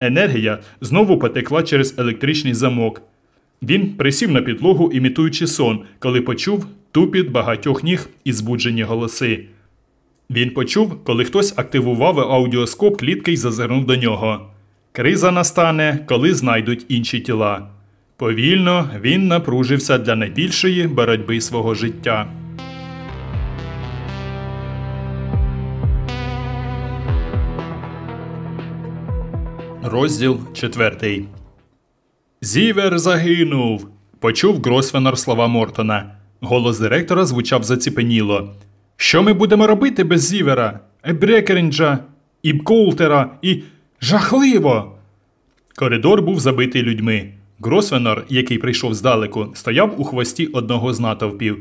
Енергія знову потекла через електричний замок. Він присів на підлогу, імітуючи сон, коли почув тупіт багатьох ніг і збуджені голоси. Він почув, коли хтось активував аудіоскоп клітки й зазирнув до нього. Криза настане, коли знайдуть інші тіла. Повільно він напружився для найбільшої боротьби свого життя. Розділ четвертий. Зівер загинув. Почув Гросвенор слова Мортона. Голос директора звучав заціпеніло. Що ми будемо робити без Зівера, Ебрекерінджа, і Колтера, і. Жахливо! Коридор був забитий людьми. Гросвенор, який прийшов здалеку, стояв у хвості одного з натовпів.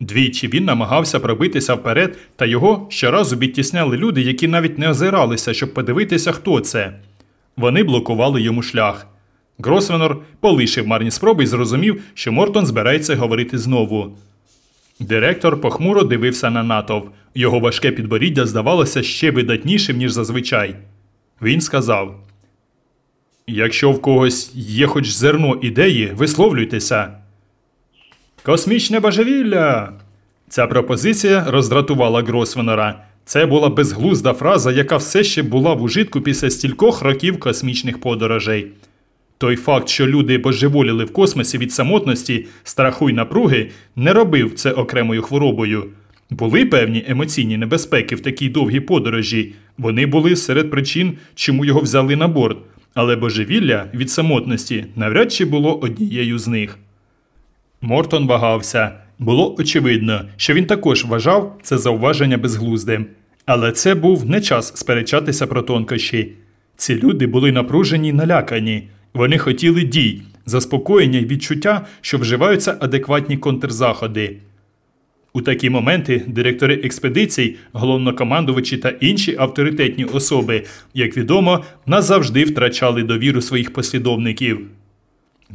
Двічі він намагався пробитися вперед, та його щоразу відтісняли люди, які навіть не озиралися, щоб подивитися, хто це. Вони блокували йому шлях. Гросвенор полишив марні спроби і зрозумів, що Мортон збирається говорити знову. Директор похмуро дивився на натовп. Його важке підборіддя здавалося ще видатнішим, ніж зазвичай. Він сказав: Якщо в когось є хоч зерно ідеї, висловлюйтеся. Космічне божевілля. Ця пропозиція роздратувала Гросвенора. Це була безглузда фраза, яка все ще була в ужитку після стількох років космічних подорожей. Той факт, що люди божеволіли в космосі від самотності, страху й напруги, не робив це окремою хворобою. Були певні емоційні небезпеки в такій довгій подорожі. Вони були серед причин, чому його взяли на борт, але божевілля від самотності навряд чи було однією з них. Мортон вагався. Було очевидно, що він також вважав це зауваження безглуздим. Але це був не час сперечатися про тонкощі. Ці люди були напружені й налякані. Вони хотіли дій, заспокоєння й відчуття, що вживаються адекватні контрзаходи. У такі моменти директори експедицій, головнокомандувачі та інші авторитетні особи, як відомо, назавжди втрачали довіру своїх послідовників.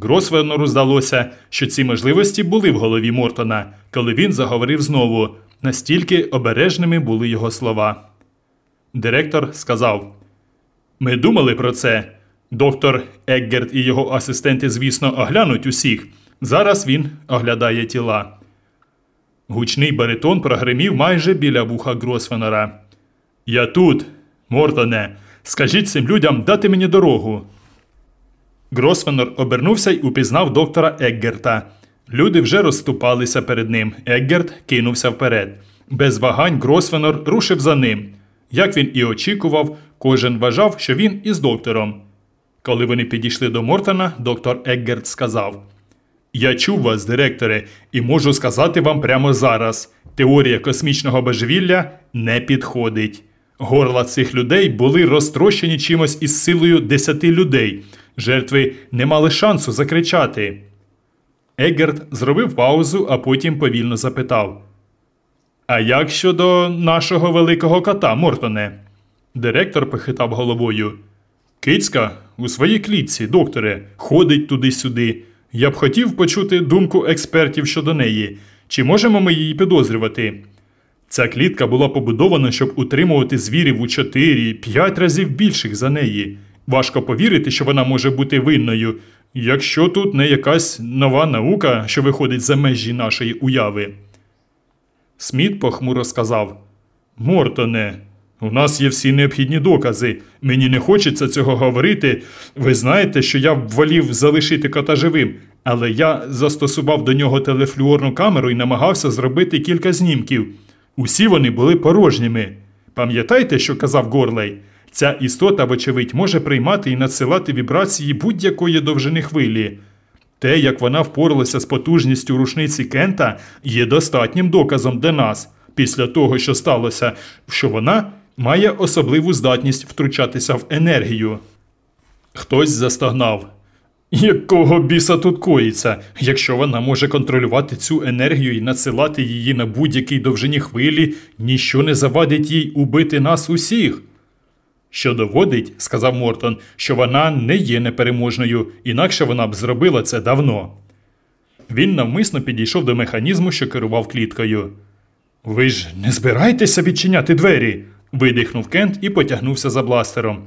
Гросвенору здалося, що ці можливості були в голові Мортона, коли він заговорив знову, настільки обережними були його слова. Директор сказав: Ми думали про це. Доктор Еггерт і його асистенти, звісно, оглянуть усіх. Зараз він оглядає тіла. Гучний баритон прогримів майже біля вуха Гросвенора. Я тут, Мортоне. Скажіть цим людям дати мені дорогу. Гросвенор обернувся й упізнав доктора Еггерта. Люди вже розступалися перед ним. Еггерт кинувся вперед. Без вагань Гросвенор рушив за ним. Як він і очікував, кожен вважав, що він із доктором. Коли вони підійшли до Мортона, доктор Еггерт сказав: Я чув вас, директоре, і можу сказати вам прямо зараз: теорія космічного божевілля не підходить. Горла цих людей були розтрощені чимось із силою десяти людей. Жертви не мали шансу закричати. Егерт зробив паузу, а потім повільно запитав: А як щодо нашого великого кота, Мортоне? Директор похитав головою. Кицька у своїй клітці, докторе, ходить туди-сюди. Я б хотів почути думку експертів щодо неї. Чи можемо ми її підозрювати? Ця клітка була побудована, щоб утримувати звірів у 4-5 разів більших за неї. Важко повірити, що вона може бути винною, якщо тут не якась нова наука, що виходить за межі нашої уяви. Сміт похмуро сказав Мортоне, у нас є всі необхідні докази. Мені не хочеться цього говорити. Ви знаєте, що я б волів залишити кота живим, але я застосував до нього телефлюорну камеру і намагався зробити кілька знімків. Усі вони були порожніми. Пам'ятаєте, що казав Горлей? Ця істота, вочевидь, може приймати і надсилати вібрації будь-якої довжини хвилі. Те, як вона впоралася з потужністю рушниці Кента, є достатнім доказом для нас, після того, що сталося, що вона має особливу здатність втручатися в енергію. Хтось застогнав. Якого біса тут коїться, якщо вона може контролювати цю енергію і надсилати її на будь-якій довжині хвилі, ніщо не завадить їй убити нас усіх. Що доводить, сказав Мортон, що вона не є непереможною, інакше вона б зробила це давно. Він навмисно підійшов до механізму, що керував кліткою. Ви ж не збираєтеся відчиняти двері? видихнув Кент і потягнувся за бластером.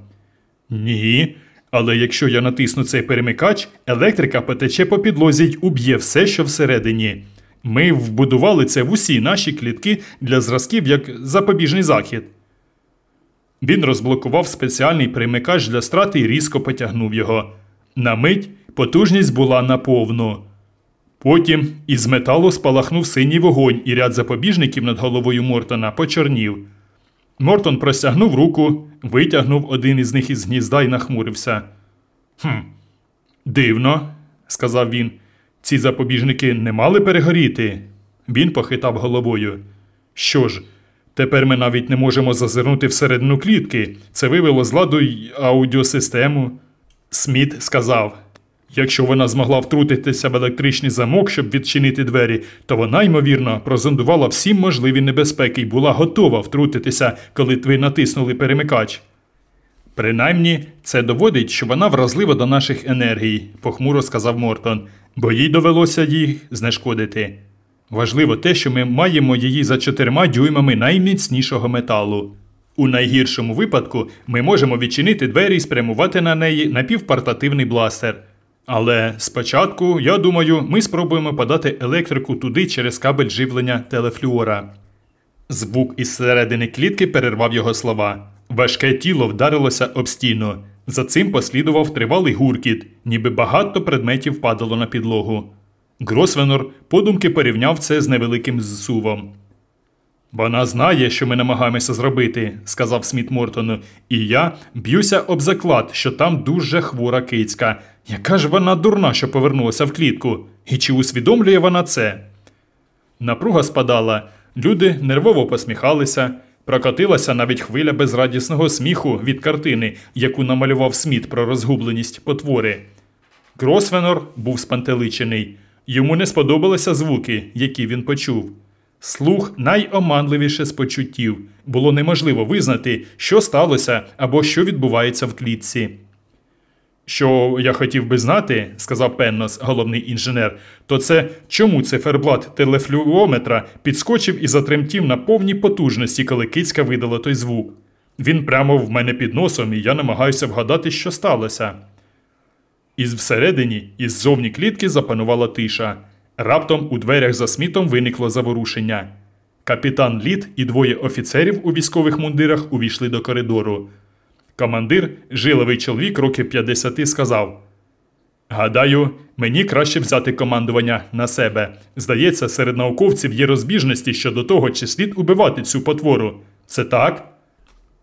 Ні, Але якщо я натисну цей перемикач, електрика потече по підлозі й уб'є все, що всередині. Ми вбудували це в усі наші клітки для зразків як запобіжний захід. Він розблокував спеціальний перемикач для страти і різко потягнув його. На мить потужність була наповну. Потім із металу спалахнув синій вогонь, і ряд запобіжників над головою Мортона почорнів. Мортон простягнув руку, витягнув один із них із гнізда і нахмурився. Хм, дивно, сказав він. Ці запобіжники не мали перегоріти. Він похитав головою. Що ж, тепер ми навіть не можемо зазирнути всередину клітки. Це вивело з ладу й аудіосистему. Сміт сказав. Якщо вона змогла втрутитися в електричний замок, щоб відчинити двері, то вона, ймовірно, прозондувала всі можливі небезпеки і була готова втрутитися, коли ви натиснули перемикач. Принаймні, це доводить, що вона вразлива до наших енергій, похмуро сказав Мортон, бо їй довелося їх знешкодити. Важливо те, що ми маємо її за чотирма дюймами найміцнішого металу. У найгіршому випадку ми можемо відчинити двері і спрямувати на неї напівпортативний бластер. Але спочатку, я думаю, ми спробуємо подати електрику туди через кабель живлення телефлюора. Звук із середини клітки перервав його слова. Важке тіло вдарилося об стіну. За цим послідував тривалий гуркіт, ніби багато предметів падало на підлогу. Гросвенор подумки порівняв це з невеликим зсувом. Вона знає, що ми намагаємося зробити, сказав Сміт Мортону, і я б'юся об заклад, що там дуже хвора кицька. Яка ж вона дурна, що повернулася в клітку? І чи усвідомлює вона це? Напруга спадала, люди нервово посміхалися, прокотилася навіть хвиля безрадісного сміху від картини, яку намалював Сміт про розгубленість потвори. Гросвенор був спантеличений. Йому не сподобалися звуки, які він почув. Слух найоманливіше з почуттів. Було неможливо визнати, що сталося або що відбувається в клітці. Що я хотів би знати, сказав Пеннос, головний інженер, то це чому циферблат телефлюометра підскочив і затремтів на повній потужності, коли кицька видала той звук. Він прямо в мене під носом, і я намагаюся вгадати, що сталося. Із всередині, із зовні клітки запанувала тиша. Раптом у дверях за смітом виникло заворушення. Капітан Літ і двоє офіцерів у військових мундирах увійшли до коридору. Командир, жиловий чоловік років 50, сказав: Гадаю, мені краще взяти командування на себе. Здається, серед науковців є розбіжності щодо того, чи слід убивати цю потвору. Це так?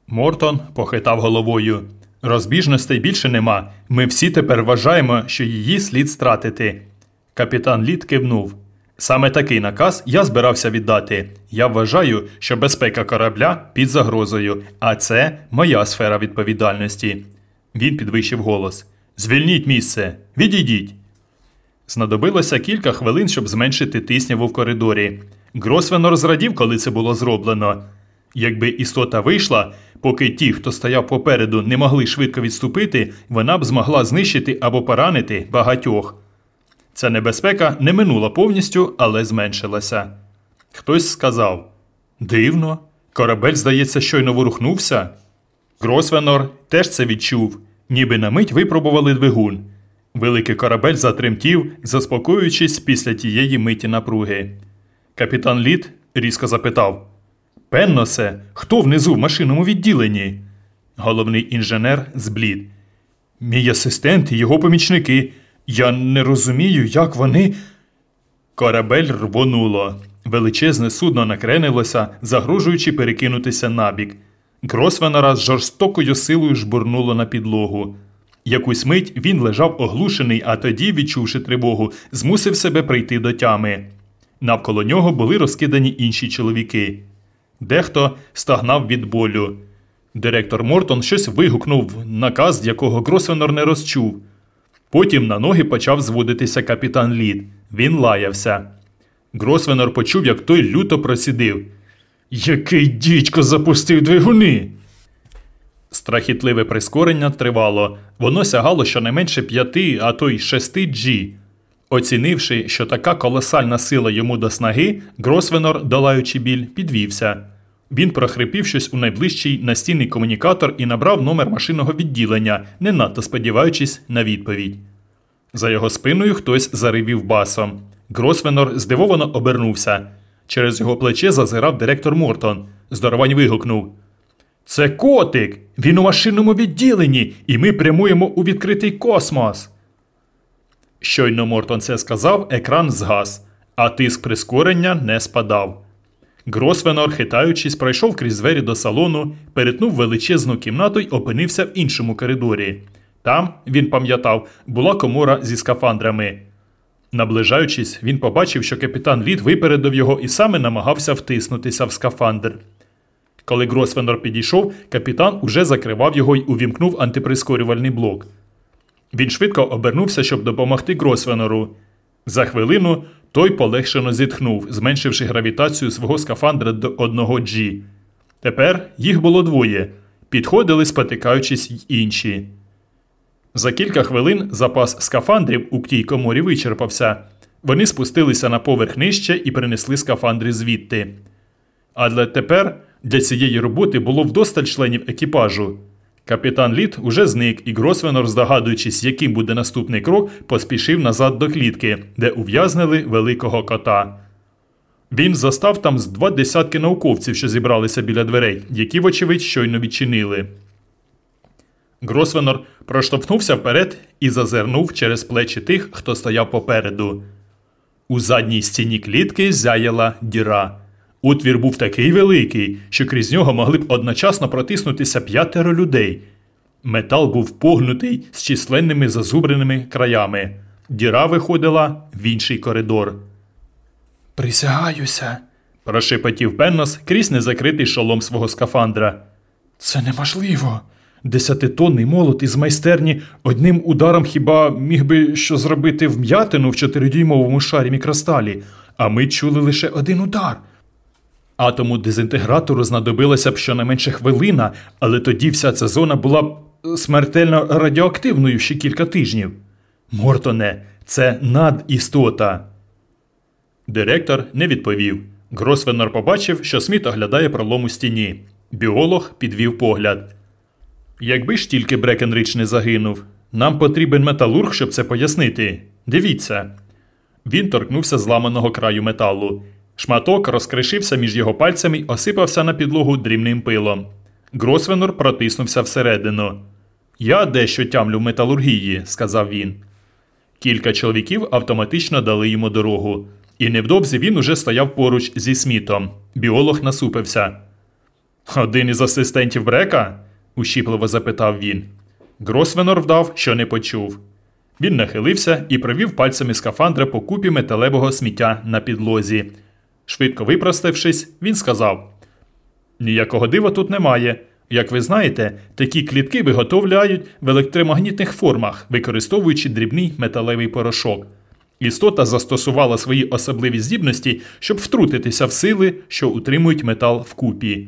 Мортон похитав головою. Розбіжностей більше нема. Ми всі тепер вважаємо, що її слід стратити. Капітан Літ кивнув. Саме такий наказ я збирався віддати. Я вважаю, що безпека корабля під загрозою, а це моя сфера відповідальності. Він підвищив голос: Звільніть місце, відійдіть. Знадобилося кілька хвилин, щоб зменшити тисняву в коридорі. Гросвенор зрадів, коли це було зроблено. Якби істота вийшла, поки ті, хто стояв попереду, не могли швидко відступити, вона б змогла знищити або поранити багатьох. Ця небезпека не минула повністю, але зменшилася. Хтось сказав Дивно, корабель, здається, щойно ворухнувся. Гросвенор теж це відчув, ніби на мить випробували двигун. Великий корабель затремтів, заспокоюючись після тієї миті напруги. Капітан Літ різко запитав Пенносе, хто внизу в машинному відділенні? Головний інженер зблід. Мій асистент і його помічники. Я не розумію, як вони. Корабель рвонуло. Величезне судно накренилося, загрожуючи перекинутися набік. Гросвенера з жорстокою силою жбурнуло на підлогу. Якусь мить він лежав оглушений, а тоді, відчувши тривогу, змусив себе прийти до тями. Навколо нього були розкидані інші чоловіки. Дехто стагнав від болю. Директор Мортон щось вигукнув, наказ, якого Гросвенор не розчув. Потім на ноги почав зводитися капітан Лід. Він лаявся. Гросвенор почув, як той люто просідив. Який дідько запустив двигуни. Страхітливе прискорення тривало. Воно сягало щонайменше п'яти, а то й шести G. Оцінивши, що така колосальна сила йому до снаги, Гросвенор, долаючи біль, підвівся. Він прохрипів щось у найближчий настінний комунікатор і набрав номер машинного відділення, не надто сподіваючись на відповідь. За його спиною хтось заривів басом. Гросвенор здивовано обернувся. Через його плече зазирав директор Мортон. Здоровань вигукнув: Це котик! Він у машинному відділенні, і ми прямуємо у відкритий космос. Щойно Мортон це сказав, екран згас, а тиск прискорення не спадав. Гросвенор, хитаючись, пройшов крізь двері до салону, перетнув величезну кімнату й опинився в іншому коридорі. Там, він пам'ятав, була комора зі скафандрами. Наближаючись, він побачив, що капітан Лід випередив його і саме намагався втиснутися в скафандр. Коли Гросвенор підійшов, капітан уже закривав його й увімкнув антиприскорювальний блок. Він швидко обернувся, щоб допомогти Гросвенору. За хвилину той полегшено зітхнув, зменшивши гравітацію свого скафандра до 1 G. Тепер їх було двоє. Підходили, спотикаючись й інші. За кілька хвилин запас скафандрів у тій коморі вичерпався. Вони спустилися на поверх нижче і принесли скафандри звідти. Але тепер для цієї роботи було вдосталь членів екіпажу. Капітан Літ уже зник, і Гросвенор, здогадуючись, яким буде наступний крок, поспішив назад до клітки, де ув'язнили великого кота. Він застав там з два десятки науковців, що зібралися біля дверей, які, вочевидь, щойно відчинили. Гросвенор проштовхнувся вперед і зазирнув через плечі тих, хто стояв попереду. У задній стіні клітки зяяла діра. Утвір був такий великий, що крізь нього могли б одночасно протиснутися п'ятеро людей. Метал був погнутий з численними зазубреними краями. Діра виходила в інший коридор. Присягаюся, прошепотів Пеннос крізь незакритий шолом свого скафандра. Це неможливо. Десятитонний молот із майстерні одним ударом хіба міг би що зробити вм'ятину в чотиридюймовому шарі мікросталі, а ми чули лише один удар. Атому дезінтегратору знадобилася б щонайменше хвилина, але тоді вся ця зона була б смертельно радіоактивною ще кілька тижнів. Мортоне, це надістота. Директор не відповів. Гросвеннер побачив, що Сміт оглядає пролом у стіні. Біолог підвів погляд. Якби ж тільки Брекенрич не загинув, нам потрібен металург, щоб це пояснити. Дивіться. Він торкнувся зламаного краю металу. Шматок розкришився між його пальцями й осипався на підлогу дрібним пилом. Гросвенор протиснувся всередину. Я дещо тямлю в металургії, сказав він. Кілька чоловіків автоматично дали йому дорогу, і невдовзі він уже стояв поруч зі смітом. Біолог насупився. Один із асистентів Брека? ущіпливо запитав він. Гросвенор вдав, що не почув. Він нахилився і провів пальцями скафандра по купі металевого сміття на підлозі. Швидко випроставшись, він сказав: Ніякого дива тут немає. Як ви знаєте, такі клітки виготовляють в електромагнітних формах, використовуючи дрібний металевий порошок. Істота застосувала свої особливі здібності, щоб втрутитися в сили, що утримують метал вкупі.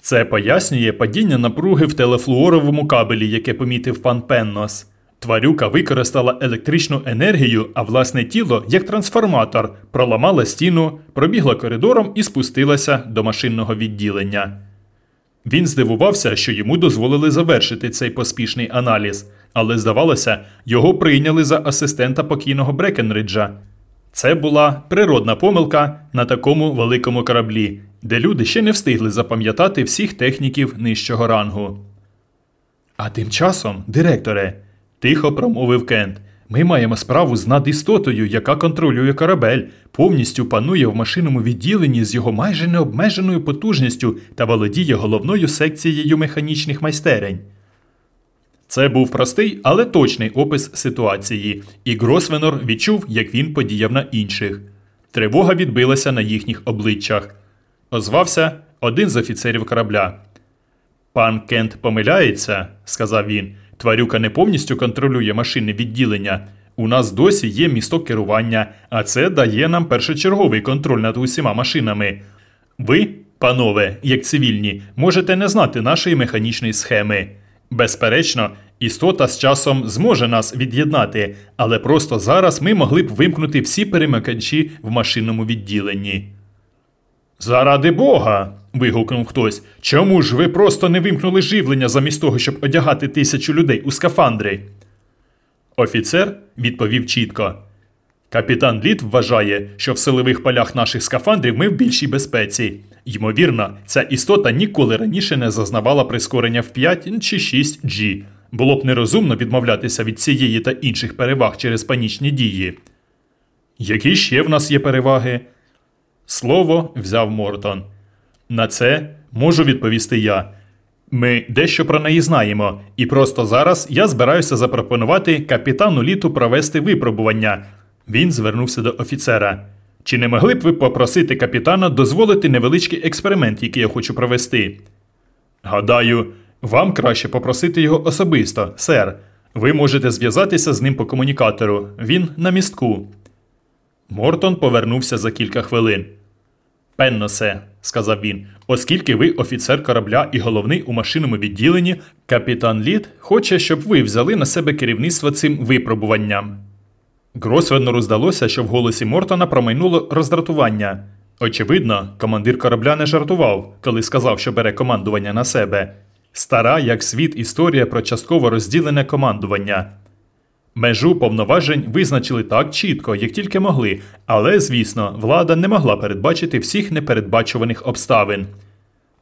Це пояснює падіння напруги в телефлуоровому кабелі, яке помітив пан Пеннос. Тварюка використала електричну енергію, а власне тіло, як трансформатор, проламала стіну, пробігла коридором і спустилася до машинного відділення. Він здивувався, що йому дозволили завершити цей поспішний аналіз, але, здавалося, його прийняли за асистента покійного Брекенриджа. Це була природна помилка на такому великому кораблі, де люди ще не встигли запам'ятати всіх техніків нижчого рангу. А тим часом, директоре, тихо промовив Кент. Ми маємо справу з надістотою, яка контролює корабель, повністю панує в машинному відділенні з його майже необмеженою потужністю та володіє головною секцією механічних майстерень. Це був простий, але точний опис ситуації, і Гросвенор відчув, як він подіяв на інших. Тривога відбилася на їхніх обличчях. Озвався один з офіцерів корабля. Пан Кент помиляється, сказав він. Тварюка не повністю контролює машинне відділення. У нас досі є місток керування, а це дає нам першочерговий контроль над усіма машинами. Ви, панове, як цивільні, можете не знати нашої механічної схеми. Безперечно, істота з часом зможе нас від'єднати, але просто зараз ми могли б вимкнути всі перемикачі в машинному відділенні. Заради Бога. Вигукнув хтось. Чому ж ви просто не вимкнули живлення замість того, щоб одягати тисячу людей у скафандри? Офіцер відповів чітко. Капітан Літ вважає, що в силових полях наших скафандрів ми в більшій безпеці. Ймовірно, ця істота ніколи раніше не зазнавала прискорення в 5 чи 6 G. Було б нерозумно відмовлятися від цієї та інших переваг через панічні дії. Які ще в нас є переваги? Слово взяв Мортон. На це можу відповісти я. Ми дещо про неї знаємо, і просто зараз я збираюся запропонувати капітану літу провести випробування. Він звернувся до офіцера. Чи не могли б ви попросити капітана дозволити невеличкий експеримент, який я хочу провести? Гадаю, вам краще попросити його особисто, сер. Ви можете зв'язатися з ним по комунікатору. Він на містку. Мортон повернувся за кілька хвилин. Пенносе, сказав він, оскільки ви офіцер корабля і головний у машинному відділенні, капітан Літ хоче, щоб ви взяли на себе керівництво цим випробуванням. Гросвеннеру здалося, що в голосі Мортона промайнуло роздратування. Очевидно, командир корабля не жартував, коли сказав, що бере командування на себе. Стара, як світ, історія про частково розділене командування. Межу повноважень визначили так чітко, як тільки могли, але, звісно, влада не могла передбачити всіх непередбачуваних обставин.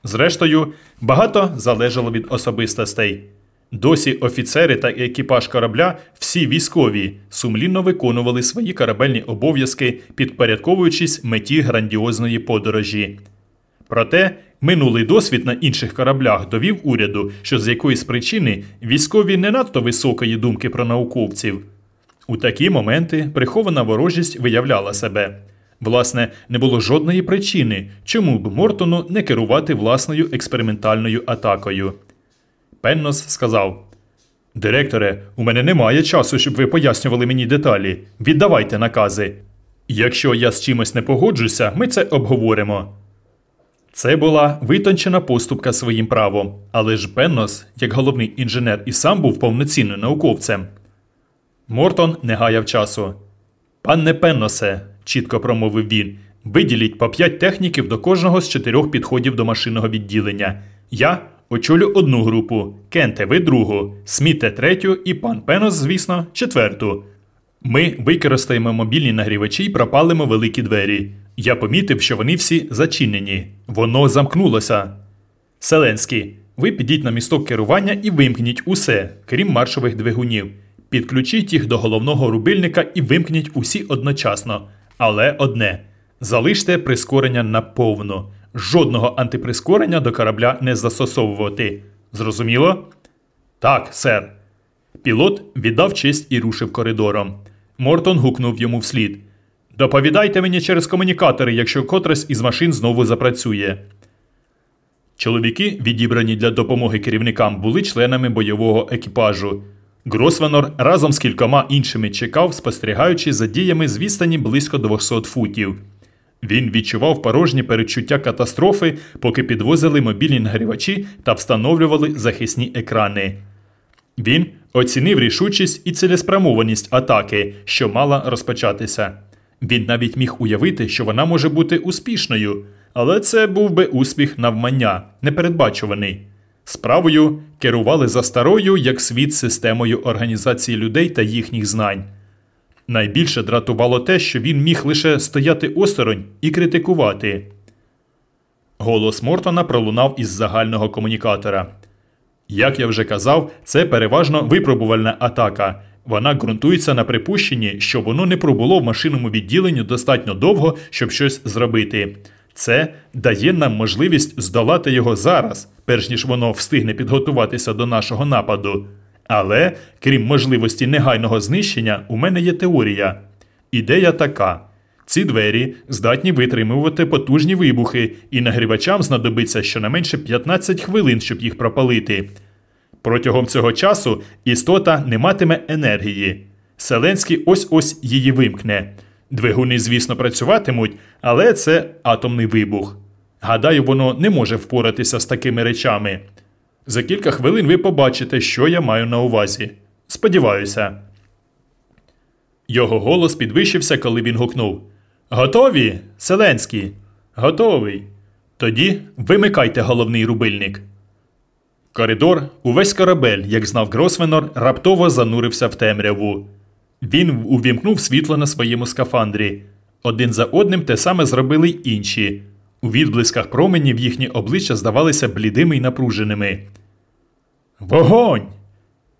Зрештою, багато залежало від особистостей. Досі офіцери та екіпаж корабля, всі військові, сумлінно виконували свої корабельні обов'язки, підпорядковуючись меті грандіозної подорожі. Проте минулий досвід на інших кораблях довів уряду, що з якоїсь причини військові не надто високої думки про науковців. У такі моменти прихована ворожість виявляла себе. Власне, не було жодної причини, чому б Мортону не керувати власною експериментальною атакою. Пеннос сказав: Директоре, у мене немає часу, щоб ви пояснювали мені деталі. Віддавайте накази. Якщо я з чимось не погоджуся, ми це обговоримо. Це була витончена поступка своїм правом, але ж Пеннос, як головний інженер, і сам був повноцінним науковцем. Мортон не гаяв часу. Панне Пенносе, чітко промовив він, виділіть по п'ять техніків до кожного з чотирьох підходів до машинного відділення. Я очолю одну групу, Кенте, ви другу, Сміте третю і пан Пенос, звісно, четверту. Ми використаємо мобільні нагрівачі і пропалимо великі двері. Я помітив, що вони всі зачинені. Воно замкнулося. Селенський, ви підіть на місток керування і вимкніть усе, крім маршових двигунів. Підключіть їх до головного рубильника і вимкніть усі одночасно. Але одне: залиште прискорення наповну. Жодного антиприскорення до корабля не застосовувати. Зрозуміло? Так, сер. Пілот віддав честь і рушив коридором. Мортон гукнув йому вслід. Доповідайте мені через комунікатори, якщо котрась із машин знову запрацює. Чоловіки, відібрані для допомоги керівникам, були членами бойового екіпажу. Гросвенор разом з кількома іншими чекав, спостерігаючи за діями з відстані близько 200 футів. Він відчував порожні передчуття катастрофи, поки підвозили мобільні нагрівачі та встановлювали захисні екрани. Він оцінив рішучість і цілеспрямованість атаки, що мала розпочатися. Він навіть міг уявити, що вона може бути успішною, але це був би успіх навмання, непередбачуваний. Справою керували за старою як світ системою організації людей та їхніх знань. Найбільше дратувало те, що він міг лише стояти осторонь і критикувати. Голос Мортона пролунав із загального комунікатора. Як я вже казав, це переважно випробувальна атака. Вона ґрунтується на припущенні, що воно не пробуло в машинному відділенні достатньо довго, щоб щось зробити. Це дає нам можливість здолати його зараз, перш ніж воно встигне підготуватися до нашого нападу. Але, крім можливості негайного знищення, у мене є теорія. Ідея така: ці двері здатні витримувати потужні вибухи, і нагрівачам знадобиться щонайменше 15 хвилин, щоб їх пропалити. Протягом цього часу істота не матиме енергії. Селенський ось ось її вимкне. Двигуни, звісно, працюватимуть, але це атомний вибух. Гадаю, воно не може впоратися з такими речами. За кілька хвилин ви побачите, що я маю на увазі. Сподіваюся. Його голос підвищився, коли він гукнув: Готові, Селенський? Готовий. Тоді вимикайте головний рубильник. Коридор, увесь корабель, як знав Гросвенор, раптово занурився в темряву. Він увімкнув світло на своєму скафандрі. Один за одним те саме зробили й інші. У відблисках променів їхні обличчя здавалися блідими й напруженими. Вогонь!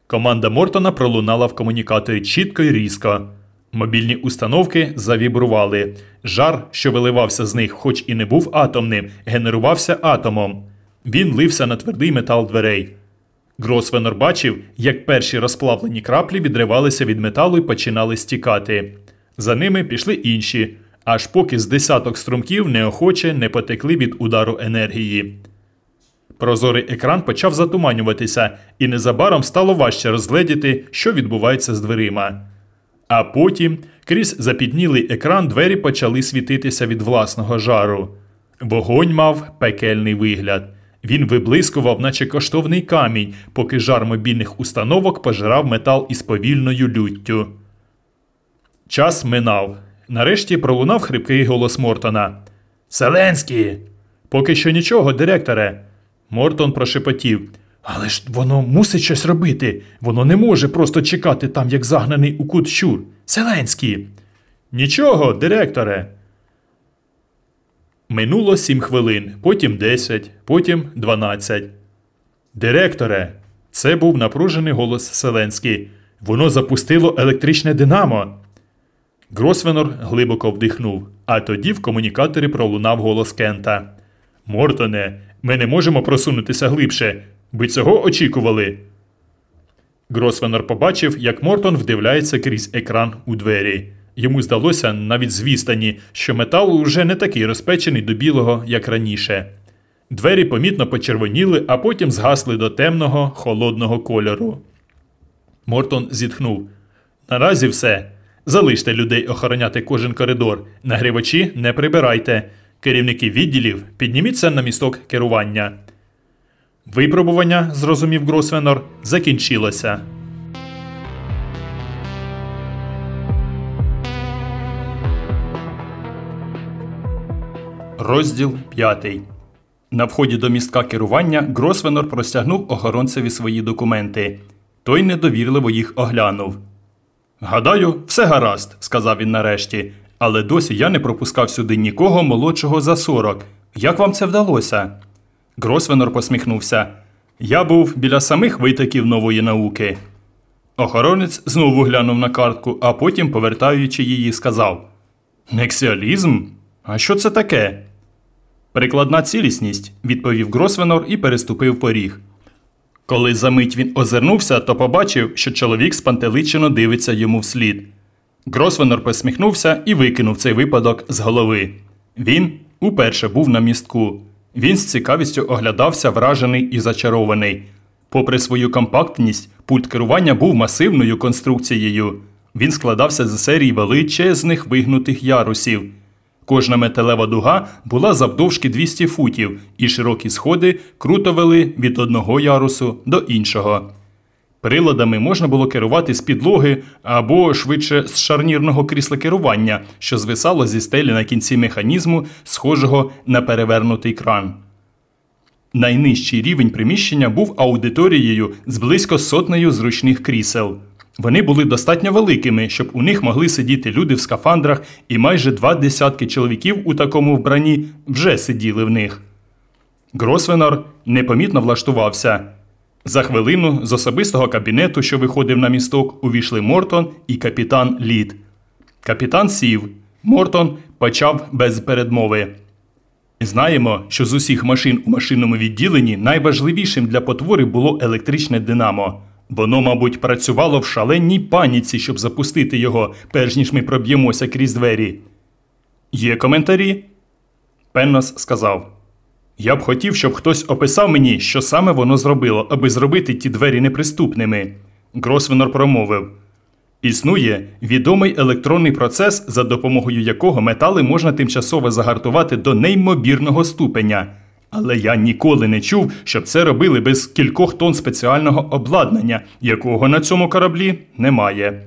Команда Мортона пролунала в комунікаторі чітко й різко. Мобільні установки завібрували. Жар, що виливався з них, хоч і не був атомним, генерувався атомом. Він лився на твердий метал дверей. Гросвенор бачив, як перші розплавлені краплі відривалися від металу і починали стікати. За ними пішли інші, аж поки з десяток струмків неохоче не потекли від удару енергії. Прозорий екран почав затуманюватися, і незабаром стало важче розгледіти, що відбувається з дверима. А потім, крізь запіднілий екран, двері почали світитися від власного жару. Вогонь мав пекельний вигляд. Він виблискував, наче коштовний камінь, поки жар мобільних установок пожирав метал із повільною люттю. Час минав. Нарешті пролунав хрипкий голос Мортона. Селенський! Поки що нічого, директоре. Мортон прошепотів. Але ж воно мусить щось робити. Воно не може просто чекати там, як загнаний у кут щур. Селенський. Нічого, директоре. Минуло сім хвилин, потім десять, потім дванадцять. Директоре, це був напружений голос Селенський. Воно запустило електричне динамо. Гросвенор глибоко вдихнув, а тоді в комунікаторі пролунав голос Кента. Мортоне, ми не можемо просунутися глибше. Ви цього очікували. Гросвенор побачив, як Мортон вдивляється крізь екран у двері. Йому здалося навіть з відстані, що метал уже не такий розпечений до білого, як раніше. Двері помітно почервоніли, а потім згасли до темного, холодного кольору. Мортон зітхнув. Наразі все. Залиште людей охороняти кожен коридор. Нагрівачі не прибирайте. Керівники відділів підніміться на місток керування. Випробування, зрозумів Гросвенор, закінчилося. Розділ 5. На вході до містка керування Гросвенор простягнув охоронцеві свої документи. Той недовірливо їх оглянув. Гадаю, все гаразд, сказав він нарешті, але досі я не пропускав сюди нікого молодшого за 40. Як вам це вдалося? Гросвенор посміхнувся. Я був біля самих витоків нової науки. Охоронець знову глянув на картку, а потім, повертаючи її, сказав: Нексіалізм? А що це таке? Прикладна цілісність, відповів Гросвенор і переступив поріг. Коли за мить він озирнувся, то побачив, що чоловік спантеличено дивиться йому вслід. Гросвенор посміхнувся і викинув цей випадок з голови. Він уперше був на містку. Він з цікавістю оглядався, вражений і зачарований. Попри свою компактність, пульт керування був масивною конструкцією. Він складався з серії величезних вигнутих ярусів. Кожна металева дуга була завдовжки 200 футів, і широкі сходи круто вели від одного ярусу до іншого. Приладами можна було керувати з підлоги або швидше з шарнірного крісла керування, що звисало зі стелі на кінці механізму, схожого на перевернутий кран. Найнижчий рівень приміщення був аудиторією з близько сотнею зручних крісел. Вони були достатньо великими, щоб у них могли сидіти люди в скафандрах, і майже два десятки чоловіків у такому вбранні вже сиділи в них. Гросвенор непомітно влаштувався. За хвилину з особистого кабінету, що виходив на місток, увійшли Мортон і капітан Лід. Капітан сів. Мортон почав без передмови. Знаємо, що з усіх машин у машинному відділенні найважливішим для потвори було електричне динамо. Воно, мабуть, працювало в шаленій паніці, щоб запустити його, перш ніж ми проб'ємося крізь двері. Є коментарі? Пеннос сказав. Я б хотів, щоб хтось описав мені, що саме воно зробило, аби зробити ті двері неприступними. Гросвенор промовив. Існує відомий електронний процес, за допомогою якого метали можна тимчасово загартувати до неймовірного ступеня. Але я ніколи не чув, щоб це робили без кількох тонн спеціального обладнання, якого на цьому кораблі немає.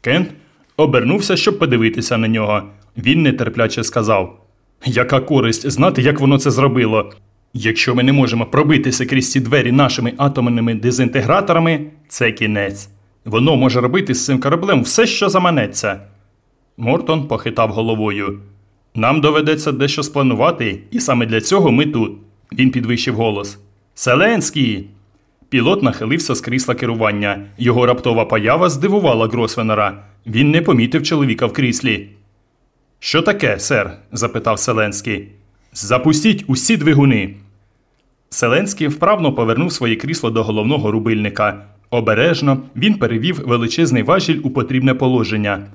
Кент обернувся, щоб подивитися на нього. Він нетерпляче сказав: Яка користь знати, як воно це зробило? Якщо ми не можемо пробитися крізь ці двері нашими атомними дезінтеграторами, це кінець. Воно може робити з цим кораблем все, що заманеться. Мортон похитав головою. Нам доведеться дещо спланувати, і саме для цього ми тут. Він підвищив голос. Селенський! Пілот нахилився з крісла керування. Його раптова поява здивувала Гросвенера. Він не помітив чоловіка в кріслі. Що таке, сер? запитав Селенський. Запустіть усі двигуни. Селенський вправно повернув своє крісло до головного рубильника. Обережно він перевів величезний важіль у потрібне положення.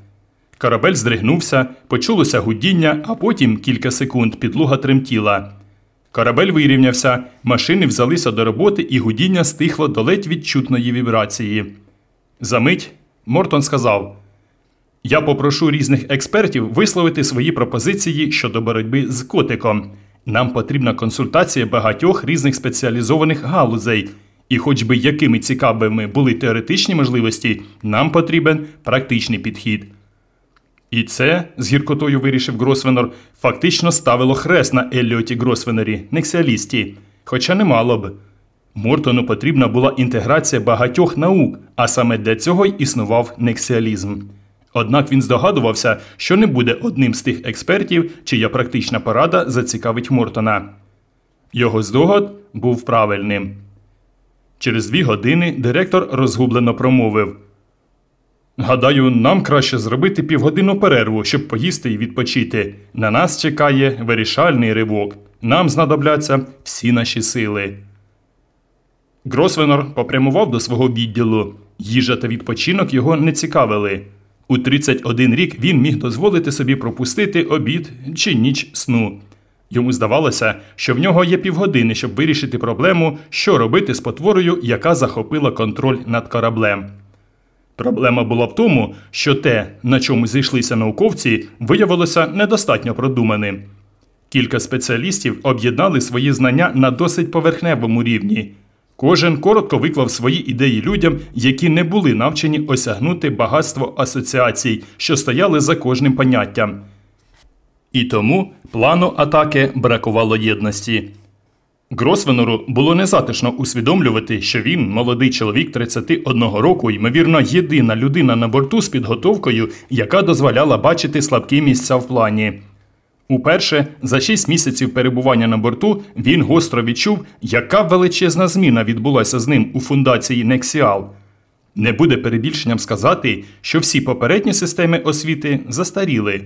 Корабель здригнувся, почулося гудіння, а потім кілька секунд підлуга тремтіла. Корабель вирівнявся, машини взялися до роботи, і гудіння стихло до ледь відчутної вібрації. Замить Мортон сказав: Я попрошу різних експертів висловити свої пропозиції щодо боротьби з котиком. Нам потрібна консультація багатьох різних спеціалізованих галузей, і, хоч би якими цікавими були теоретичні можливості, нам потрібен практичний підхід. І це, з гіркотою вирішив Гросвенор, фактично ставило хрест на Елліоті Гросвенері, нексіалісті. Хоча не мало б. Мортону потрібна була інтеграція багатьох наук, а саме для цього й існував нексіалізм. Однак він здогадувався, що не буде одним з тих експертів, чия практична порада зацікавить Мортона. Його здогад був правильним. Через дві години директор розгублено промовив. Гадаю, нам краще зробити півгодинну перерву, щоб поїсти і відпочити. На нас чекає вирішальний ривок. Нам знадобляться всі наші сили. Гросвенор попрямував до свого відділу. Їжа та відпочинок його не цікавили. У 31 рік він міг дозволити собі пропустити обід чи ніч сну. Йому здавалося, що в нього є півгодини, щоб вирішити проблему, що робити з потворою, яка захопила контроль над кораблем. Проблема була в тому, що те, на чому зійшлися науковці, виявилося недостатньо продуманим. Кілька спеціалістів об'єднали свої знання на досить поверхневому рівні. Кожен коротко виклав свої ідеї людям, які не були навчені осягнути багатство асоціацій, що стояли за кожним поняттям. І тому плану атаки бракувало єдності. Гросвенору було незатишно усвідомлювати, що він, молодий чоловік 31 року, ймовірно, єдина людина на борту з підготовкою, яка дозволяла бачити слабкі місця в плані. Уперше за шість місяців перебування на борту він гостро відчув, яка величезна зміна відбулася з ним у фундації Нексіал. Не буде перебільшенням сказати, що всі попередні системи освіти застаріли.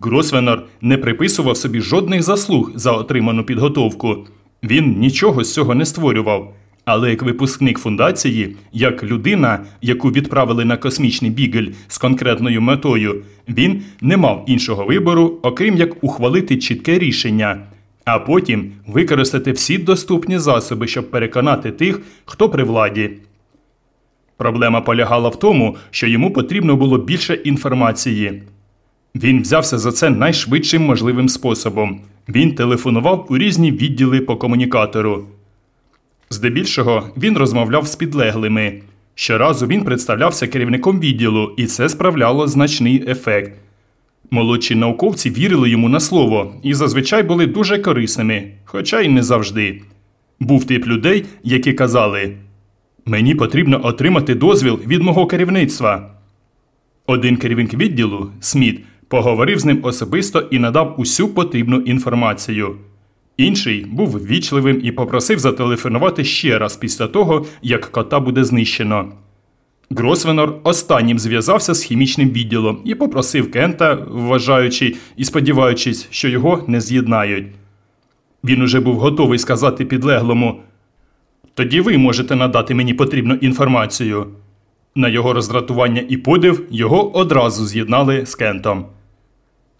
Гросвенор не приписував собі жодних заслуг за отриману підготовку. Він нічого з цього не створював. Але як випускник фундації, як людина, яку відправили на космічний бігель з конкретною метою, він не мав іншого вибору, окрім як ухвалити чітке рішення, а потім використати всі доступні засоби, щоб переконати тих, хто при владі. Проблема полягала в тому, що йому потрібно було більше інформації. Він взявся за це найшвидшим можливим способом. Він телефонував у різні відділи по комунікатору. Здебільшого він розмовляв з підлеглими. Щоразу він представлявся керівником відділу, і це справляло значний ефект. Молодші науковці вірили йому на слово і зазвичай були дуже корисними, хоча й не завжди. Був тип людей, які казали: Мені потрібно отримати дозвіл від мого керівництва. Один керівник відділу, Сміт, поговорив з ним особисто і надав усю потрібну інформацію. Інший був ввічливим і попросив зателефонувати ще раз після того, як кота буде знищено. Гросвенор останнім зв'язався з хімічним відділом і попросив Кента, вважаючи і сподіваючись, що його не з'єднають. Він уже був готовий сказати підлеглому Тоді ви можете надати мені потрібну інформацію. На його роздратування і подив його одразу з'єднали з Кентом.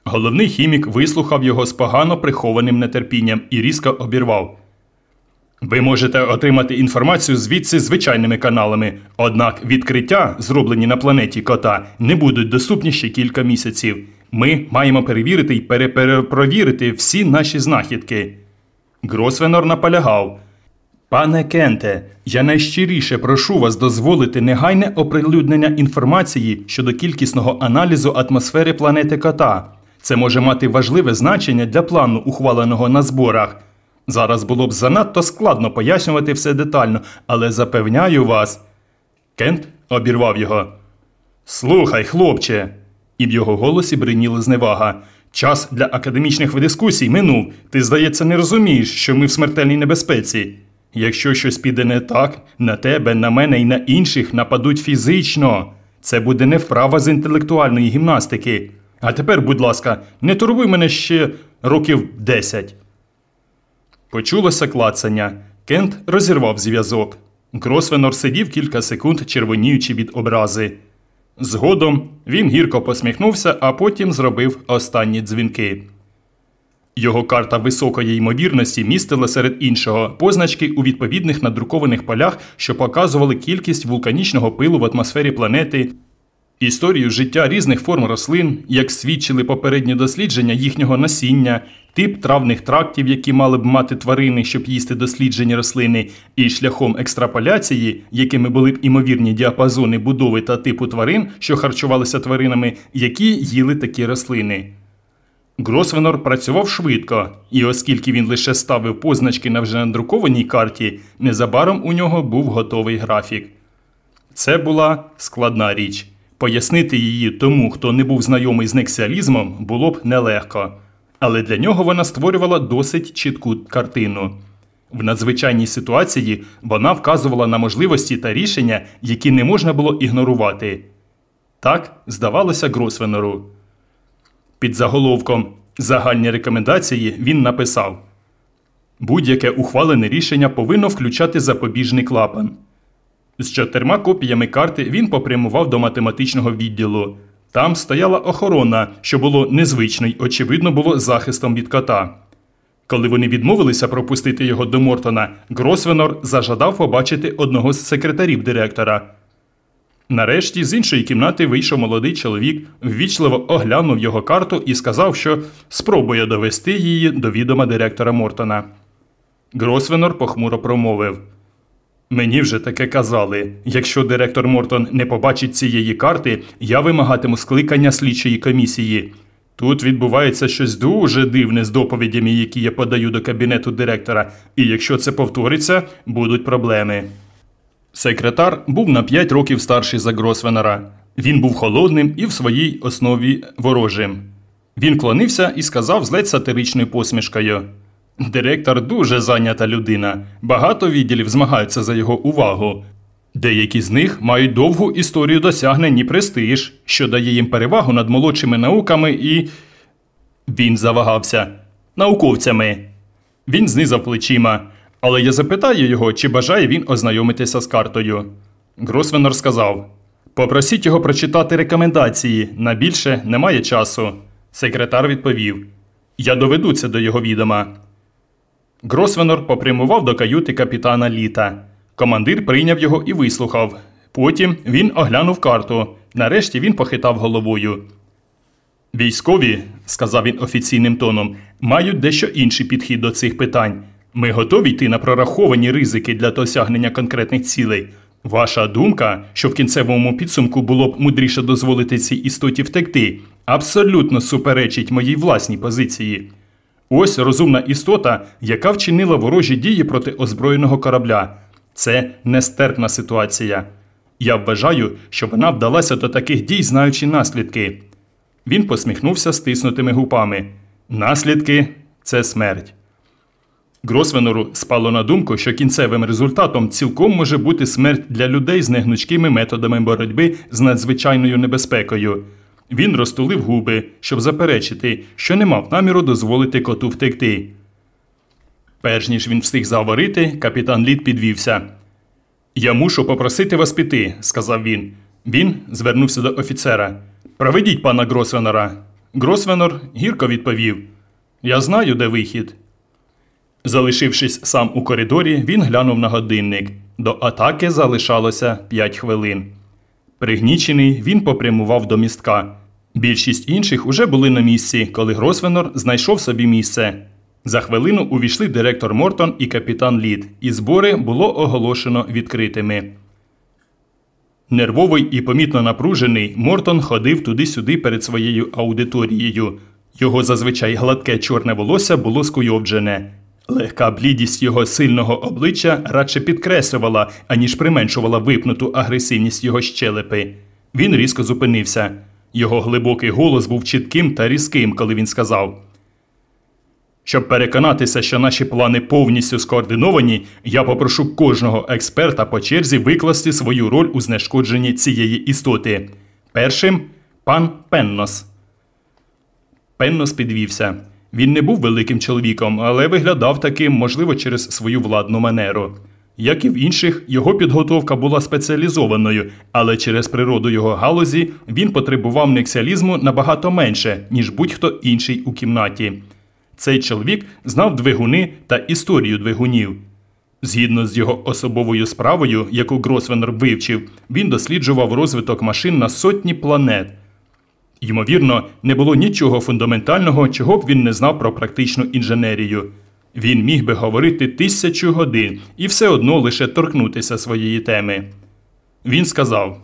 Головний хімік вислухав його з погано прихованим нетерпінням і різко обірвав. Ви можете отримати інформацію звідси звичайними каналами, однак відкриття, зроблені на планеті кота, не будуть доступні ще кілька місяців. Ми маємо перевірити і переперепровірити всі наші знахідки. Гросвенор наполягав. Пане Кенте, я найщиріше прошу вас дозволити негайне оприлюднення інформації щодо кількісного аналізу атмосфери планети кота. Це може мати важливе значення для плану, ухваленого на зборах. Зараз було б занадто складно пояснювати все детально, але запевняю вас. Кент обірвав його. Слухай, хлопче. І в його голосі бриніла зневага. Час для академічних дискусій минув. Ти, здається, не розумієш, що ми в смертельній небезпеці. Якщо щось піде не так, на тебе, на мене і на інших нападуть фізично. Це буде не вправа з інтелектуальної гімнастики. А тепер, будь ласка, не турбуй мене ще років десять. Почулося клацання. Кент розірвав зв'язок. Гросвенор сидів кілька секунд, червоніючи від образи. Згодом він гірко посміхнувся, а потім зробив останні дзвінки. Його карта високої ймовірності містила серед іншого позначки у відповідних надрукованих полях, що показували кількість вулканічного пилу в атмосфері планети, історію життя різних форм рослин, як свідчили попередні дослідження їхнього насіння, тип травних трактів, які мали б мати тварини, щоб їсти досліджені рослини, і шляхом екстраполяції, якими були б імовірні діапазони будови та типу тварин, що харчувалися тваринами, які їли такі рослини. Гросвенор працював швидко, і оскільки він лише ставив позначки на вже надрукованій карті, незабаром у нього був готовий графік. Це була складна річ. Пояснити її тому, хто не був знайомий з нексіалізмом, було б нелегко. Але для нього вона створювала досить чітку картину. В надзвичайній ситуації вона вказувала на можливості та рішення, які не можна було ігнорувати. Так здавалося Гросвенору. Під заголовком Загальні рекомендації він написав Будь-яке ухвалене рішення повинно включати запобіжний клапан. З чотирма копіями карти він попрямував до математичного відділу. Там стояла охорона, що було незвично й, очевидно, було захистом від кота. Коли вони відмовилися пропустити його до Мортона, Гросвенор зажадав побачити одного з секретарів директора. Нарешті з іншої кімнати вийшов молодий чоловік, ввічливо оглянув його карту і сказав, що спробує довести її до відома директора Мортона. Гросвенор похмуро промовив Мені вже таке казали. Якщо директор Мортон не побачить цієї карти, я вимагатиму скликання слідчої комісії. Тут відбувається щось дуже дивне з доповідями, які я подаю до кабінету директора, і якщо це повториться, будуть проблеми. Секретар був на 5 років старший за Гросвенера. Він був холодним і в своїй основі ворожим. Він клонився і сказав з ледь сатиричною посмішкою. Директор дуже зайнята людина. Багато відділів змагаються за його увагу. Деякі з них мають довгу історію досягнень і престиж, що дає їм перевагу над молодшими науками і. Він завагався науковцями. Він знизав плечима. Але я запитаю його, чи бажає він ознайомитися з картою. Гросвенор сказав: Попросіть його прочитати рекомендації, на більше немає часу. Секретар відповів: Я доведу це до його відома. Гросвенор попрямував до каюти капітана Літа. Командир прийняв його і вислухав. Потім він оглянув карту. Нарешті він похитав головою. Військові, сказав він офіційним тоном, мають дещо інший підхід до цих питань. Ми готові йти на прораховані ризики для досягнення конкретних цілей. Ваша думка, що в кінцевому підсумку було б мудріше дозволити цій істоті втекти, абсолютно суперечить моїй власній позиції. Ось розумна істота, яка вчинила ворожі дії проти озброєного корабля. Це нестерпна ситуація. Я вважаю, що вона вдалася до таких дій, знаючи наслідки. Він посміхнувся стиснутими губами. Наслідки це смерть. Гросвенору спало на думку, що кінцевим результатом цілком може бути смерть для людей з негнучкими методами боротьби з надзвичайною небезпекою. Він розтулив губи, щоб заперечити, що не мав наміру дозволити коту втекти. Перш ніж він встиг заговорити, капітан Лід підвівся. Я мушу попросити вас піти, сказав він. Він звернувся до офіцера. Проведіть пана Гросвенора. Гросвенор гірко відповів: Я знаю, де вихід. Залишившись сам у коридорі, він глянув на годинник. До атаки залишалося 5 хвилин. Пригнічений, він попрямував до містка. Більшість інших уже були на місці, коли Гросвенор знайшов собі місце. За хвилину увійшли директор Мортон і капітан Лід, і збори було оголошено відкритими. Нервовий і помітно напружений, Мортон ходив туди-сюди перед своєю аудиторією. Його зазвичай гладке чорне волосся було скуйовджене. Легка блідість його сильного обличчя радше підкреслювала, аніж применшувала випнуту агресивність його щелепи. Він різко зупинився. Його глибокий голос був чітким та різким, коли він сказав: Щоб переконатися, що наші плани повністю скоординовані, я попрошу кожного експерта по черзі викласти свою роль у знешкодженні цієї істоти. Першим пан Пеннос. Пеннос підвівся. Він не був великим чоловіком, але виглядав таким, можливо, через свою владну манеру. Як і в інших, його підготовка була спеціалізованою, але через природу його галузі він потребував нексіалізму набагато менше, ніж будь-хто інший у кімнаті. Цей чоловік знав двигуни та історію двигунів. Згідно з його особовою справою, яку Гросвенер вивчив, він досліджував розвиток машин на сотні планет. Ймовірно, не було нічого фундаментального, чого б він не знав про практичну інженерію. Він міг би говорити тисячу годин і все одно лише торкнутися своєї теми. Він сказав: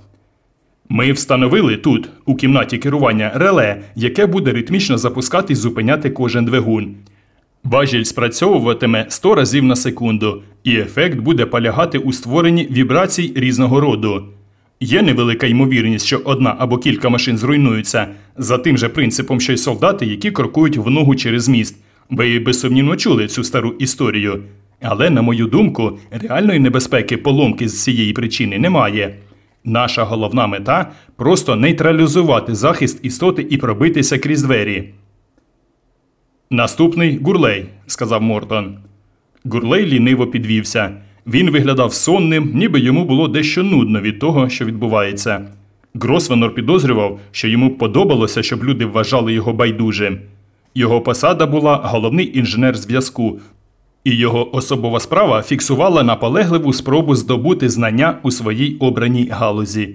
Ми встановили тут, у кімнаті керування, реле, яке буде ритмічно запускати і зупиняти кожен двигун. Важіль спрацьовуватиме 100 разів на секунду, і ефект буде полягати у створенні вібрацій різного роду. Є невелика ймовірність, що одна або кілька машин зруйнуються за тим же принципом, що й солдати, які крокують в ногу через міст. Ви безсумнівно чули цю стару історію. Але, на мою думку, реальної небезпеки поломки з цієї причини немає. Наша головна мета просто нейтралізувати захист істоти і пробитися крізь двері. Наступний гурлей, сказав Мортон. Гурлей ліниво підвівся. Він виглядав сонним, ніби йому було дещо нудно від того, що відбувається. Гросвенор підозрював, що йому подобалося, щоб люди вважали його байдужим. Його посада була головний інженер зв'язку, і його особова справа фіксувала наполегливу спробу здобути знання у своїй обраній галузі.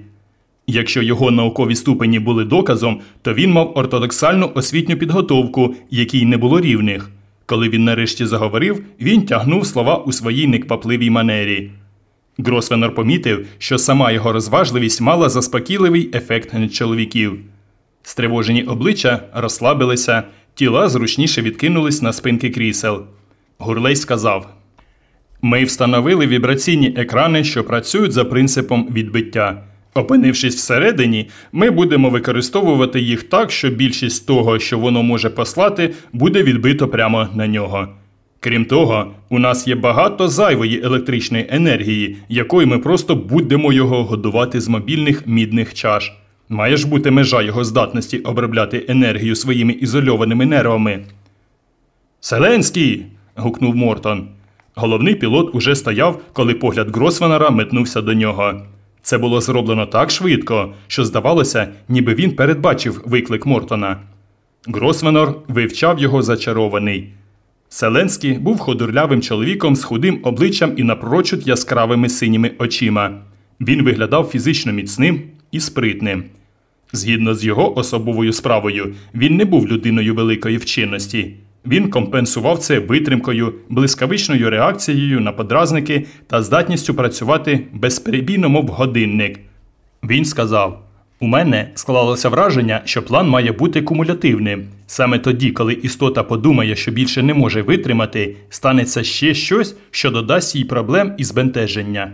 Якщо його наукові ступені були доказом, то він мав ортодоксальну освітню підготовку, якій не було рівних. Коли він нарешті заговорив, він тягнув слова у своїй неквапливій манері. Гросвенор помітив, що сама його розважливість мала заспокійливий ефект на чоловіків. Стривожені обличчя розслабилися, тіла зручніше відкинулись на спинки крісел. Гурлей сказав: Ми встановили вібраційні екрани, що працюють за принципом відбиття. Опинившись всередині, ми будемо використовувати їх так, що більшість того, що воно може послати, буде відбито прямо на нього. Крім того, у нас є багато зайвої електричної енергії, якою ми просто будемо його годувати з мобільних мідних чаш. Має ж бути межа його здатності обробляти енергію своїми ізольованими нервами. Селенський. гукнув Мортон. Головний пілот уже стояв, коли погляд Гросвенера метнувся до нього. Це було зроблено так швидко, що здавалося, ніби він передбачив виклик Мортона. Гросвенор вивчав його зачарований. Селенський був ходурлявим чоловіком з худим обличчям і напрочуд яскравими синіми очима. Він виглядав фізично міцним і спритним. Згідно з його особовою справою, він не був людиною великої вченості. Він компенсував це витримкою, блискавичною реакцією на подразники та здатністю працювати безперебійно, мов годинник. Він сказав: У мене склалося враження, що план має бути кумулятивним. Саме тоді, коли істота подумає, що більше не може витримати, станеться ще щось, що додасть їй проблем і збентеження.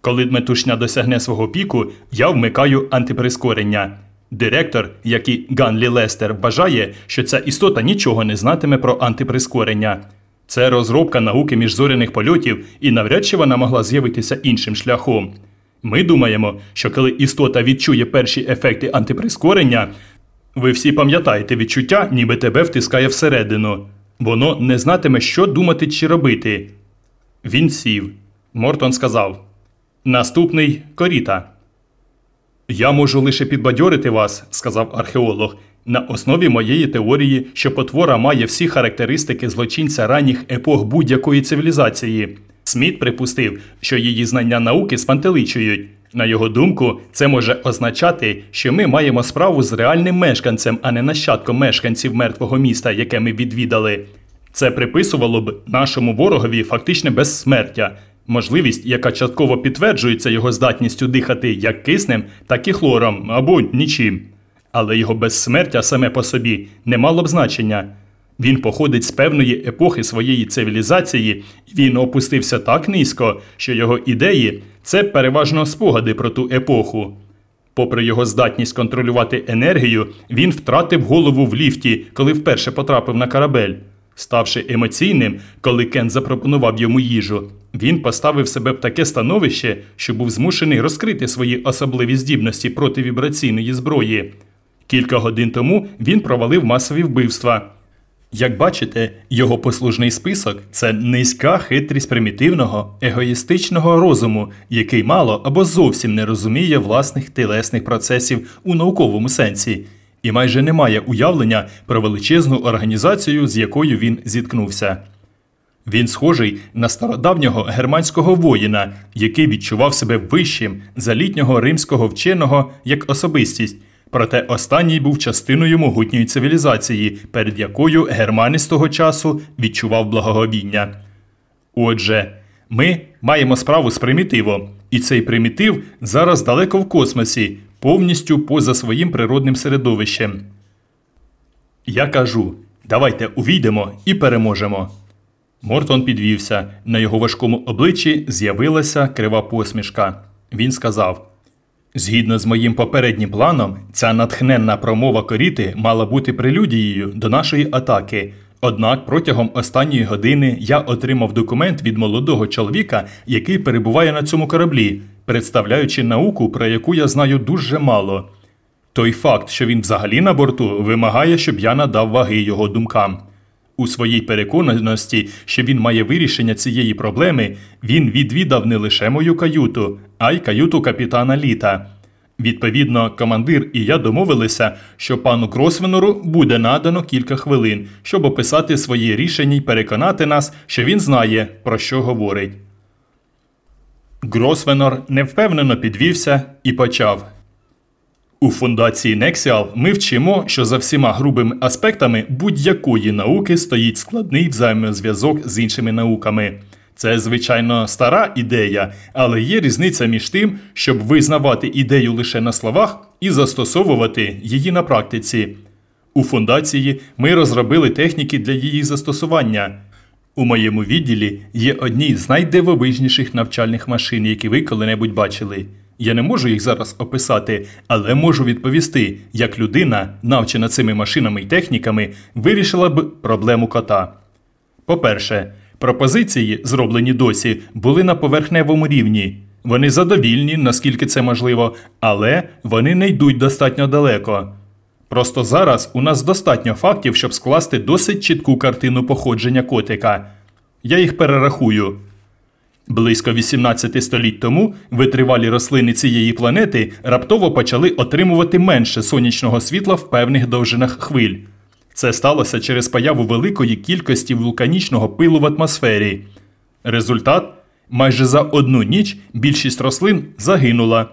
Коли метушня досягне свого піку, я вмикаю антиприскорення. Директор, як і Ганлі Лестер, вважає, що ця істота нічого не знатиме про антиприскорення. Це розробка науки міжзоряних польотів, і навряд чи вона могла з'явитися іншим шляхом. Ми думаємо, що коли істота відчує перші ефекти антиприскорення, ви всі пам'ятаєте відчуття, ніби тебе втискає всередину. Воно не знатиме, що думати чи робити. Він сів. Мортон сказав: Наступний коріта. Я можу лише підбадьорити вас, сказав археолог, на основі моєї теорії, що потвора має всі характеристики злочинця ранніх епох будь-якої цивілізації. Сміт припустив, що її знання науки спантеличують. На його думку, це може означати, що ми маємо справу з реальним мешканцем, а не нащадком мешканців мертвого міста, яке ми відвідали. Це приписувало б нашому ворогові фактичне безсмертя, можливість, яка частково підтверджується його здатністю дихати як киснем, так і хлором або нічим. але його безсмертя саме по собі не мало б значення. Він походить з певної епохи своєї цивілізації, він опустився так низько, що його ідеї це переважно спогади про ту епоху. Попри його здатність контролювати енергію, він втратив голову в ліфті, коли вперше потрапив на корабель. Ставши емоційним, коли Кен запропонував йому їжу, він поставив себе в таке становище, що був змушений розкрити свої особливі здібності проти вібраційної зброї. Кілька годин тому він провалив масові вбивства. Як бачите, його послужний список це низька хитрість примітивного, егоїстичного розуму, який мало або зовсім не розуміє власних тілесних процесів у науковому сенсі, і майже не має уявлення про величезну організацію, з якою він зіткнувся. Він схожий на стародавнього германського воїна, який відчував себе вищим за літнього римського вченого як особистість. Проте останній був частиною могутньої цивілізації, перед якою германи з того часу відчував благоговіння. Отже, ми маємо справу з примітивом, і цей примітив зараз далеко в космосі, повністю поза своїм природним середовищем. Я кажу давайте увійдемо і переможемо. Мортон підвівся. На його важкому обличчі з'явилася крива посмішка. Він сказав. Згідно з моїм попереднім планом, ця натхненна промова коріти мала бути прелюдією до нашої атаки. Однак протягом останньої години я отримав документ від молодого чоловіка, який перебуває на цьому кораблі, представляючи науку, про яку я знаю дуже мало. Той факт, що він взагалі на борту, вимагає, щоб я надав ваги його думкам. У своїй переконаності, що він має вирішення цієї проблеми, він відвідав не лише мою каюту, а й каюту капітана Літа. Відповідно, командир і я домовилися, що пану Кросвенору буде надано кілька хвилин, щоб описати свої рішення і переконати нас, що він знає, про що говорить. Гросвенор невпевнено підвівся і почав. У фундації Нексіал ми вчимо, що за всіма грубими аспектами будь-якої науки стоїть складний взаємозв'язок з іншими науками. Це, звичайно, стара ідея, але є різниця між тим, щоб визнавати ідею лише на словах і застосовувати її на практиці. У фундації ми розробили техніки для її застосування. У моєму відділі є одні з найдивовижніших навчальних машин, які ви коли-небудь бачили. Я не можу їх зараз описати, але можу відповісти, як людина, навчена цими машинами і техніками, вирішила б проблему кота. По-перше, пропозиції, зроблені досі, були на поверхневому рівні. Вони задовільні, наскільки це можливо, але вони не йдуть достатньо далеко. Просто зараз у нас достатньо фактів, щоб скласти досить чітку картину походження котика. Я їх перерахую. Близько 18 століть тому витривалі рослини цієї планети раптово почали отримувати менше сонячного світла в певних довжинах хвиль. Це сталося через появу великої кількості вулканічного пилу в атмосфері. Результат майже за одну ніч більшість рослин загинула.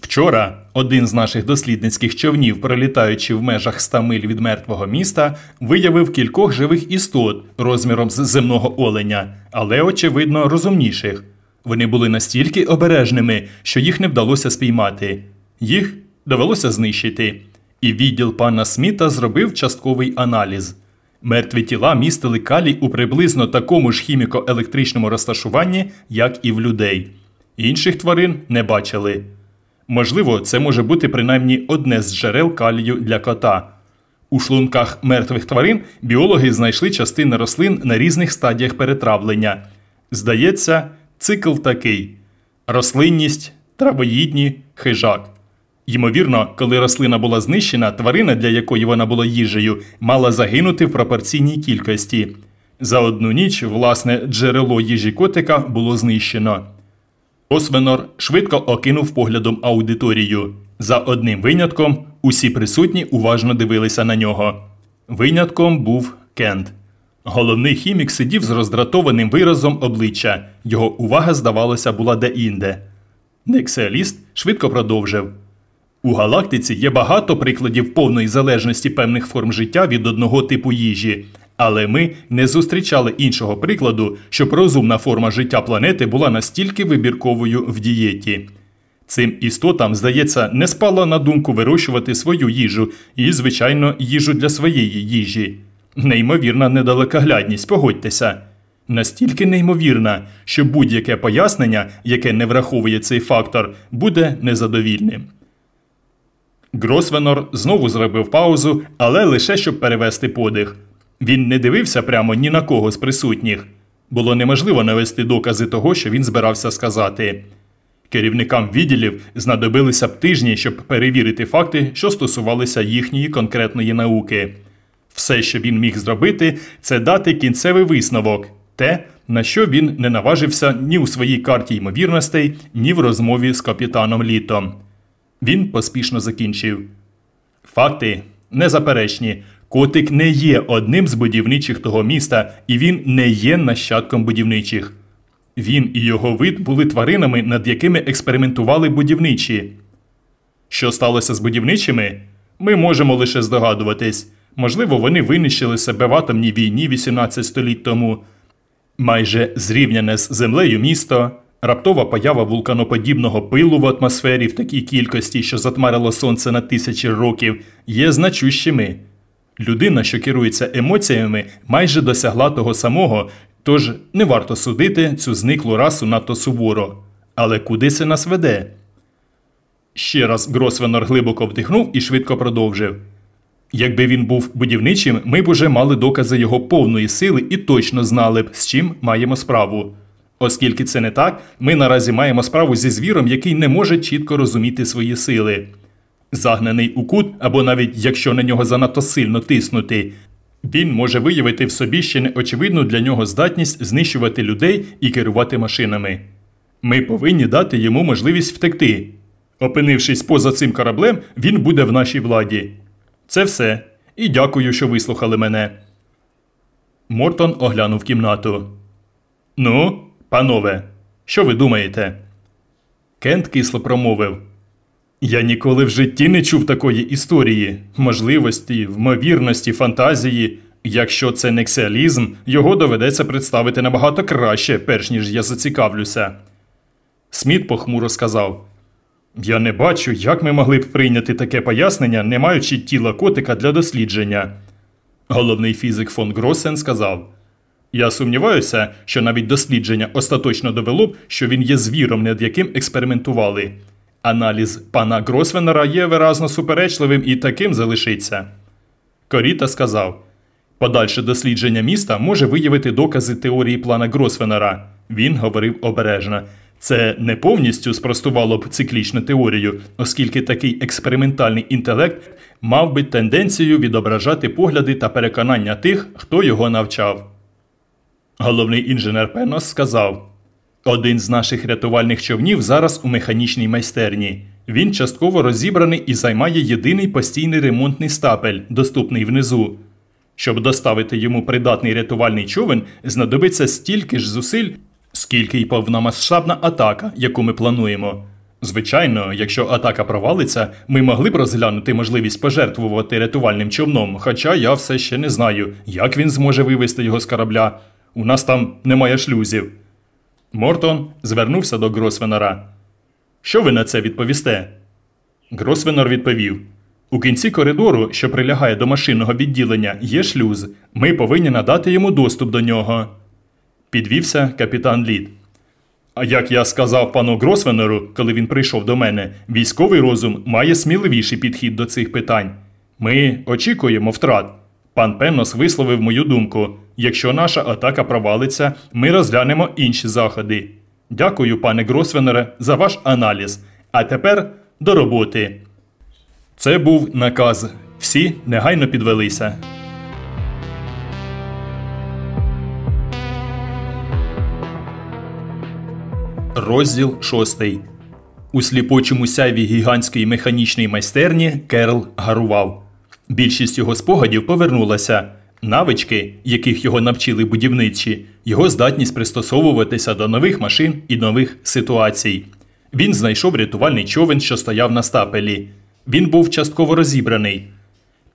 Вчора один з наших дослідницьких човнів, пролітаючи в межах 100 миль від мертвого міста, виявив кількох живих істот розміром з земного оленя, але, очевидно, розумніших. Вони були настільки обережними, що їх не вдалося спіймати. Їх довелося знищити. І відділ пана Сміта зробив частковий аналіз. Мертві тіла містили калій у приблизно такому ж хіміко-електричному розташуванні, як і в людей. Інших тварин не бачили. Можливо, це може бути принаймні одне з джерел калію для кота. У шлунках мертвих тварин біологи знайшли частини рослин на різних стадіях перетравлення. Здається, цикл такий: рослинність, травоїдні, хижак. Ймовірно, коли рослина була знищена, тварина, для якої вона була їжею, мала загинути в пропорційній кількості. За одну ніч, власне, джерело їжі котика було знищено. Освенор швидко окинув поглядом аудиторію. За одним винятком усі присутні уважно дивилися на нього. Винятком був Кент. Головний хімік сидів з роздратованим виразом обличчя. Його увага, здавалося, була деінде. Нексеаліст швидко продовжив. У галактиці є багато прикладів повної залежності певних форм життя від одного типу їжі, але ми не зустрічали іншого прикладу, щоб розумна форма життя планети була настільки вибірковою в дієті. Цим істотам, здається, не спало на думку вирощувати свою їжу і, звичайно, їжу для своєї їжі. Неймовірна недалекоглядність, погодьтеся. Настільки неймовірна, що будь-яке пояснення, яке не враховує цей фактор, буде незадовільним. Гросвенор знову зробив паузу, але лише щоб перевести подих. Він не дивився прямо ні на кого з присутніх. Було неможливо навести докази того, що він збирався сказати. Керівникам відділів знадобилися б тижні, щоб перевірити факти, що стосувалися їхньої конкретної науки. Все, що він міг зробити, це дати кінцевий висновок, те, на що він не наважився ні у своїй карті ймовірностей, ні в розмові з капітаном Літом. Він поспішно закінчив. Факти незаперечні. Котик не є одним з будівничих того міста, і він не є нащадком будівничих. Він і його вид були тваринами, над якими експериментували будівничі. Що сталося з будівничими? Ми можемо лише здогадуватись. Можливо, вони винищили себе в атомній війні 18 століть тому. Майже зрівняне з землею місто, раптова поява вулканоподібного пилу в атмосфері в такій кількості, що затмарило сонце на тисячі років, є значущими. Людина, що керується емоціями, майже досягла того самого, тож не варто судити цю зниклу расу надто суворо. Але куди це нас веде? Ще раз Гросвенор глибоко вдихнув і швидко продовжив. Якби він був будівничим, ми б уже мали докази його повної сили і точно знали б, з чим маємо справу. Оскільки це не так, ми наразі маємо справу зі звіром, який не може чітко розуміти свої сили. Загнаний у кут, або навіть якщо на нього занадто сильно тиснути, він може виявити в собі ще неочевидну для нього здатність знищувати людей і керувати машинами. Ми повинні дати йому можливість втекти. Опинившись поза цим кораблем, він буде в нашій владі. Це все. І дякую, що вислухали мене. Мортон оглянув кімнату. Ну, панове, що ви думаєте? Кент кисло промовив. Я ніколи в житті не чув такої історії, можливості, вмовірності, фантазії. Якщо це нексіалізм, його доведеться представити набагато краще, перш ніж я зацікавлюся. Сміт похмуро сказав: Я не бачу, як ми могли б прийняти таке пояснення, не маючи тіла котика для дослідження. Головний фізик фон Гросен сказав: Я сумніваюся, що навіть дослідження остаточно довело б, що він є звіром, над яким експериментували. Аналіз пана Гросвенера є виразно суперечливим і таким залишиться. Коріта сказав: Подальше дослідження міста може виявити докази теорії плана Гросвенера. Він говорив обережно. Це не повністю спростувало б циклічну теорію, оскільки такий експериментальний інтелект мав би тенденцію відображати погляди та переконання тих, хто його навчав. Головний інженер Пенос сказав. Один з наших рятувальних човнів зараз у механічній майстерні. Він частково розібраний і займає єдиний постійний ремонтний стапель, доступний внизу. Щоб доставити йому придатний рятувальний човен, знадобиться стільки ж зусиль, скільки й повномасштабна атака, яку ми плануємо. Звичайно, якщо атака провалиться, ми могли б розглянути можливість пожертвувати рятувальним човном, хоча я все ще не знаю, як він зможе вивести його з корабля. У нас там немає шлюзів. Мортон звернувся до Гросвенора. Що ви на це відповісте? Гросвенор відповів: У кінці коридору, що прилягає до машинного відділення, є шлюз. Ми повинні надати йому доступ до нього. Підвівся капітан Лід. А як я сказав пану Гросвенеру, коли він прийшов до мене, військовий розум має сміливіший підхід до цих питань. Ми очікуємо втрат. Пан Пеннос висловив мою думку. Якщо наша атака провалиться, ми розглянемо інші заходи. Дякую, пане Гросвенере, за ваш аналіз. А тепер до роботи. Це був наказ. Всі негайно підвелися. Розділ шостий. У сліпочому сяйві гігантської механічної майстерні Керл гарував. Більшість його спогадів повернулася. Навички, яких його навчили будівничі, його здатність пристосовуватися до нових машин і нових ситуацій. Він знайшов рятувальний човен, що стояв на стапелі. Він був частково розібраний.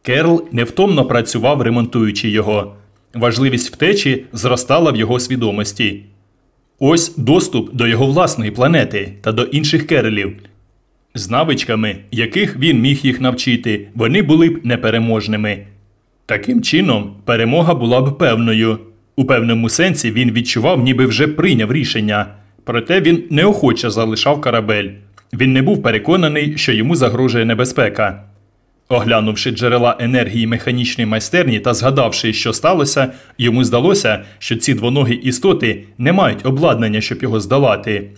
Керл невтомно працював, ремонтуючи його. Важливість втечі зростала в його свідомості. Ось доступ до його власної планети та до інших керелів. З навичками, яких він міг їх навчити, вони були б непереможними. Таким чином, перемога була б певною. У певному сенсі він відчував, ніби вже прийняв рішення, проте він неохоче залишав корабель. Він не був переконаний, що йому загрожує небезпека. Оглянувши джерела енергії механічної майстерні та згадавши, що сталося, йому здалося, що ці двоногі істоти не мають обладнання, щоб його здолати.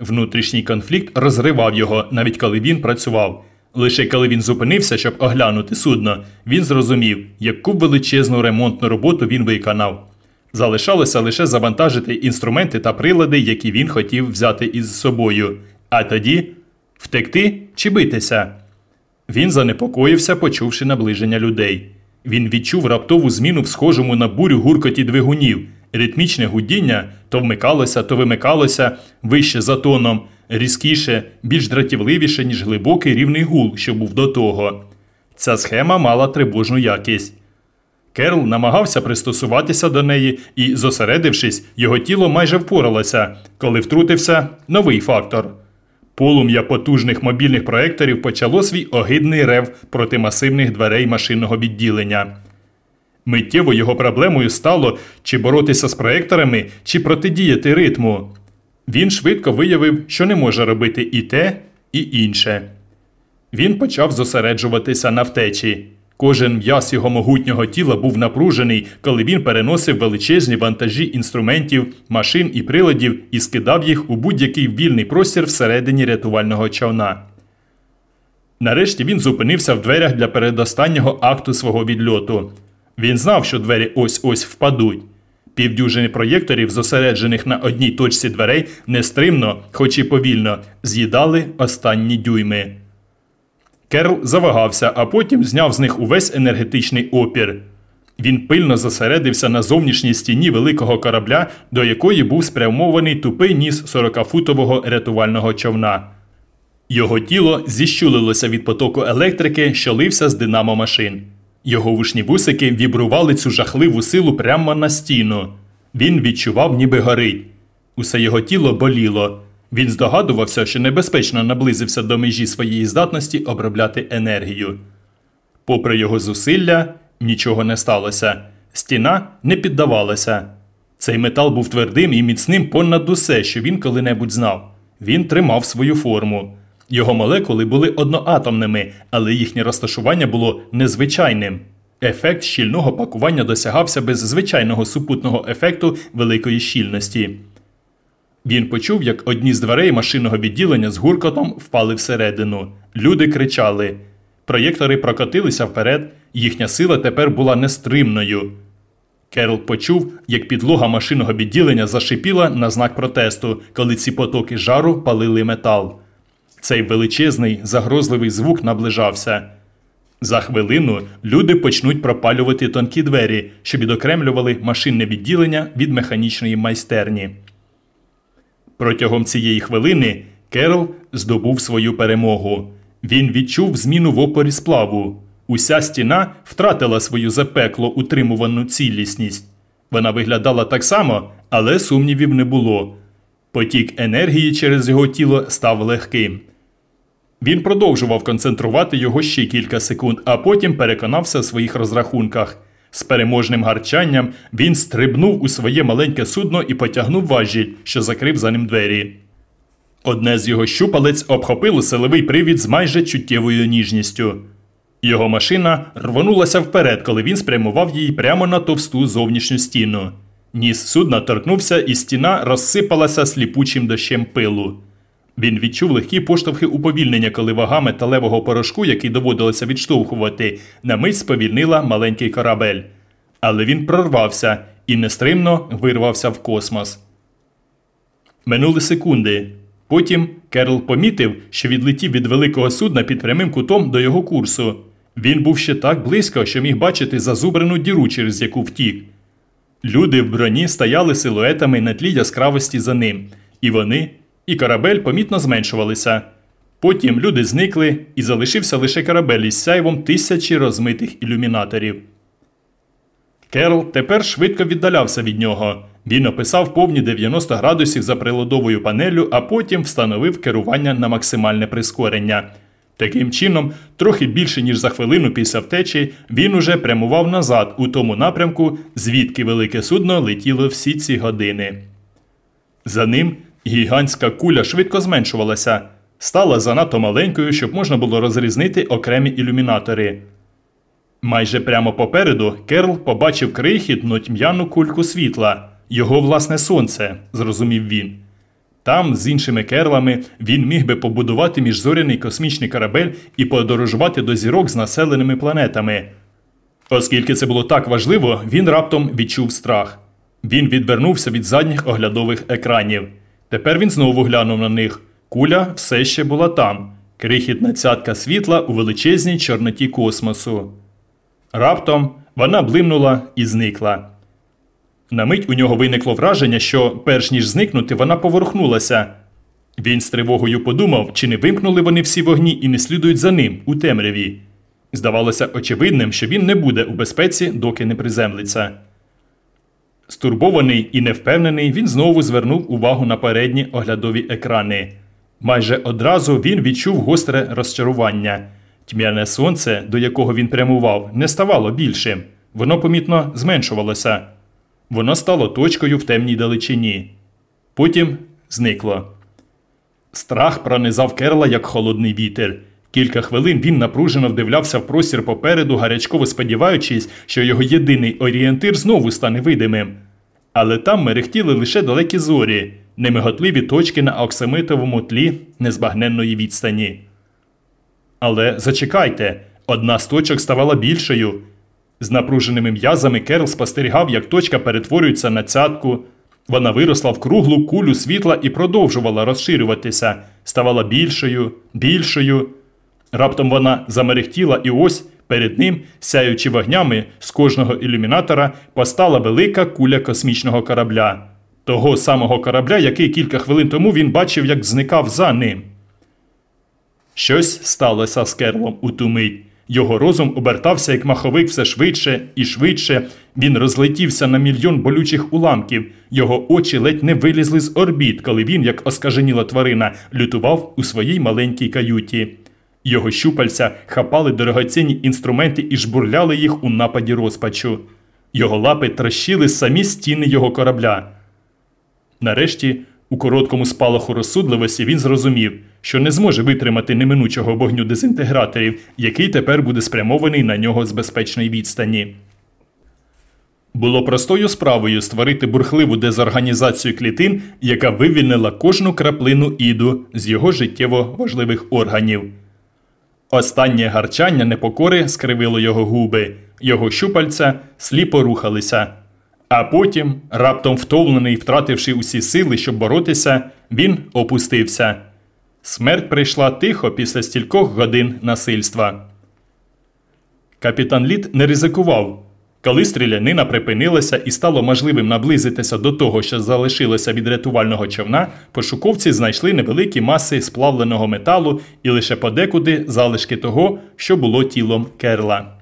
Внутрішній конфлікт розривав його, навіть коли він працював. Лише коли він зупинився, щоб оглянути судно, він зрозумів, яку величезну ремонтну роботу він виконав. Залишалося лише завантажити інструменти та прилади, які він хотів взяти із собою. А тоді втекти чи битися. Він занепокоївся, почувши наближення людей. Він відчув раптову зміну в схожому на бурю гуркоті двигунів. Ритмічне гудіння то вмикалося, то вимикалося вище за тоном, різкіше, більш дратівливіше, ніж глибокий рівний гул, що був до того. Ця схема мала тривожну якість. Керл намагався пристосуватися до неї і, зосередившись, його тіло майже впоралося, коли втрутився новий фактор. Полум'я потужних мобільних проекторів почало свій огидний рев проти масивних дверей машинного відділення. Миттєво його проблемою стало чи боротися з проекторами, чи протидіяти ритму. Він швидко виявив, що не може робити і те, і інше. Він почав зосереджуватися на втечі. Кожен м'яз його могутнього тіла був напружений, коли він переносив величезні вантажі інструментів, машин і приладів і скидав їх у будь-який вільний простір всередині рятувального човна. Нарешті він зупинився в дверях для передостаннього акту свого відльоту. Він знав, що двері ось ось впадуть. Півдюжини проєкторів, зосереджених на одній точці дверей, нестримно, хоч і повільно, з'їдали останні дюйми. Керл завагався, а потім зняв з них увесь енергетичний опір. Він пильно зосередився на зовнішній стіні великого корабля, до якої був спрямований тупий ніс 40-футового рятувального човна. Його тіло зіщулилося від потоку електрики, що лився з динамо машин. Його вушні вусики вібрували цю жахливу силу прямо на стіну. Він відчував, ніби горить. Усе його тіло боліло. Він здогадувався, що небезпечно наблизився до межі своєї здатності обробляти енергію. Попри його зусилля, нічого не сталося. Стіна не піддавалася. Цей метал був твердим і міцним понад усе, що він коли-небудь знав. Він тримав свою форму. Його молекули були одноатомними, але їхнє розташування було незвичайним. Ефект щільного пакування досягався без звичайного супутного ефекту великої щільності. Він почув, як одні з дверей машинного відділення з гуркотом впали всередину. Люди кричали. Проєктори прокотилися вперед, їхня сила тепер була нестримною. Керл почув, як підлога машинного відділення зашипіла на знак протесту, коли ці потоки жару палили метал. Цей величезний, загрозливий звук наближався. За хвилину люди почнуть пропалювати тонкі двері, що відокремлювали машинне відділення від механічної майстерні. Протягом цієї хвилини Керл здобув свою перемогу. Він відчув зміну в опорі сплаву. Уся стіна втратила свою запекло утримувану цілісність. Вона виглядала так само, але сумнівів не було. Потік енергії через його тіло став легким. Він продовжував концентрувати його ще кілька секунд, а потім переконався в своїх розрахунках. З переможним гарчанням він стрибнув у своє маленьке судно і потягнув важіль, що закрив за ним двері. Одне з його щупалець обхопило силовий привід з майже чуттєвою ніжністю. Його машина рвонулася вперед, коли він спрямував її прямо на товсту зовнішню стіну. Ніс судна торкнувся, і стіна розсипалася сліпучим дощем пилу. Він відчув легкі поштовхи уповільнення, коли вага металевого порошку, який доводилося відштовхувати, на мить сповільнила маленький корабель. Але він прорвався і нестримно вирвався в космос. Минули секунди. Потім Керл помітив, що відлетів від великого судна під прямим кутом до його курсу. Він був ще так близько, що міг бачити зазубрену діру, через яку втік. Люди в броні стояли силуетами на тлі яскравості за ним, і вони, і корабель помітно зменшувалися. Потім люди зникли, і залишився лише корабель із сяйвом тисячі розмитих ілюмінаторів. Керл тепер швидко віддалявся від нього. Він описав повні 90 градусів за приладовою панелю, а потім встановив керування на максимальне прискорення. Таким чином, трохи більше ніж за хвилину після втечі, він уже прямував назад у тому напрямку, звідки велике судно летіло всі ці години. За ним гігантська куля швидко зменшувалася, стала занадто маленькою, щоб можна було розрізнити окремі ілюмінатори. Майже прямо попереду Керл побачив крихітну тьмяну кульку світла, його власне сонце, зрозумів він. Там, з іншими керлами, він міг би побудувати міжзоряний космічний корабель і подорожувати до зірок з населеними планетами. Оскільки це було так важливо, він раптом відчув страх. Він відвернувся від задніх оглядових екранів. Тепер він знову глянув на них. Куля все ще була там, крихітна цятка світла у величезній чорноті космосу. Раптом вона блимнула і зникла. На мить у нього виникло враження, що, перш ніж зникнути, вона поворухнулася. Він з тривогою подумав, чи не вимкнули вони всі вогні і не слідують за ним у темряві. Здавалося очевидним, що він не буде у безпеці, доки не приземлиться. Стурбований і невпевнений, він знову звернув увагу на передні оглядові екрани. Майже одразу він відчув гостре розчарування. Тьмяне сонце, до якого він прямував, не ставало більшим. Воно помітно зменшувалося. Воно стало точкою в темній далечині. Потім зникло. Страх пронизав керла, як холодний вітер. Кілька хвилин він напружено вдивлявся в простір попереду, гарячково сподіваючись, що його єдиний орієнтир знову стане видимим. Але там мерехтіли лише далекі зорі, немиготливі точки на оксамитовому тлі незбагненної відстані. Але зачекайте, одна з точок ставала більшою. З напруженими м'язами Керл спостерігав, як точка перетворюється на цятку. Вона виросла в круглу кулю світла і продовжувала розширюватися, ставала більшою, більшою. Раптом вона замерехтіла, і ось перед ним, сяючи вогнями з кожного ілюмінатора, постала велика куля космічного корабля, того самого корабля, який кілька хвилин тому він бачив, як зникав за ним. Щось сталося з Керлом у ту мить. Його розум обертався, як маховик все швидше і швидше. Він розлетівся на мільйон болючих уламків. Його очі ледь не вилізли з орбіт, коли він, як оскаженіла тварина, лютував у своїй маленькій каюті. Його щупальця хапали дорогоцінні інструменти і жбурляли їх у нападі розпачу. Його лапи трощили самі стіни його корабля. Нарешті, у короткому спалаху розсудливості, він зрозумів, що не зможе витримати неминучого вогню дезінтеграторів, який тепер буде спрямований на нього з безпечної відстані. Було простою справою створити бурхливу дезорганізацію клітин, яка вивільнила кожну краплину іду з його життєво важливих органів. Останнє гарчання непокори скривило його губи, його щупальця сліпо рухалися. А потім, раптом втомлений, втративши усі сили, щоб боротися, він опустився. Смерть прийшла тихо після стількох годин насильства. Капітан Літ не ризикував. Коли стрілянина припинилася і стало можливим наблизитися до того, що залишилося від рятувального човна, пошуковці знайшли невеликі маси сплавленого металу і лише подекуди залишки того, що було тілом керла.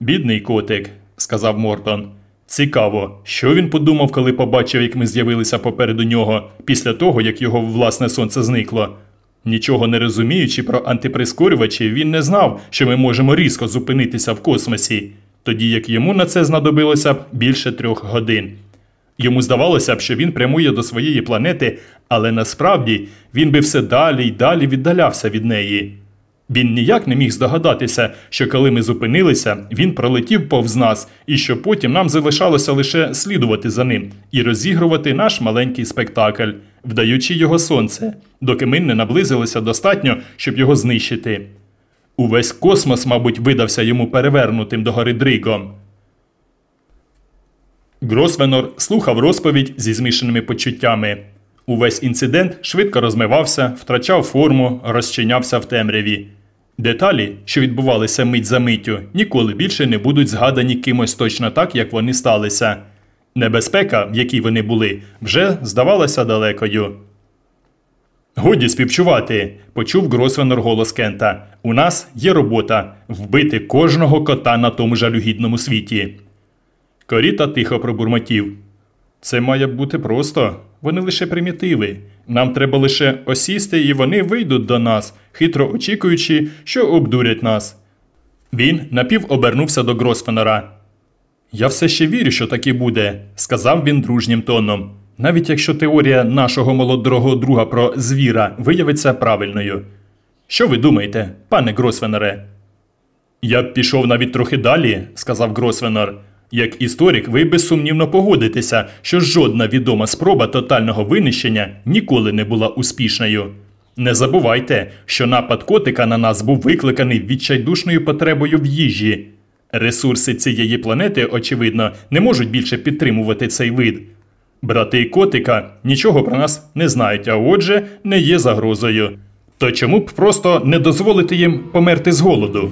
Бідний котик, сказав Мортон. Цікаво, що він подумав, коли побачив, як ми з'явилися попереду нього, після того, як його власне сонце зникло. Нічого не розуміючи про антиприскорювачі, він не знав, що ми можемо різко зупинитися в космосі, тоді як йому на це знадобилося більше трьох годин. Йому здавалося б, що він прямує до своєї планети, але насправді він би все далі й далі віддалявся від неї. Він ніяк не міг здогадатися, що коли ми зупинилися, він пролетів повз нас, і що потім нам залишалося лише слідувати за ним і розігрувати наш маленький спектакль, вдаючи його сонце, доки ми не наблизилися достатньо, щоб його знищити. Увесь космос, мабуть, видався йому перевернутим до гори Дригом. Гросвенор слухав розповідь зі змішаними почуттями. Увесь інцидент швидко розмивався, втрачав форму, розчинявся в темряві. Деталі, що відбувалися мить за миттю, ніколи більше не будуть згадані кимось точно так, як вони сталися. Небезпека, в якій вони були, вже здавалася далекою. Годі співчувати, почув Гросвенор голос Кента. У нас є робота вбити кожного кота на тому жалюгідному світі. Коріта тихо пробурмотів. Це має бути просто. Вони лише примітиви. Нам треба лише осісти, і вони вийдуть до нас, хитро очікуючи, що обдурять нас. Він напів обернувся до Гросфенера. Я все ще вірю, що так і буде, сказав він дружнім тоном. Навіть якщо теорія нашого молодого друга про звіра виявиться правильною. Що ви думаєте, пане Гросвенере? Я б пішов навіть трохи далі, сказав Гросвенер. Як історик, ви безсумнівно погодитеся, що жодна відома спроба тотального винищення ніколи не була успішною. Не забувайте, що напад котика на нас був викликаний відчайдушною потребою в їжі. Ресурси цієї планети, очевидно, не можуть більше підтримувати цей вид. Брати котика нічого про нас не знають, а отже, не є загрозою. То чому б просто не дозволити їм померти з голоду?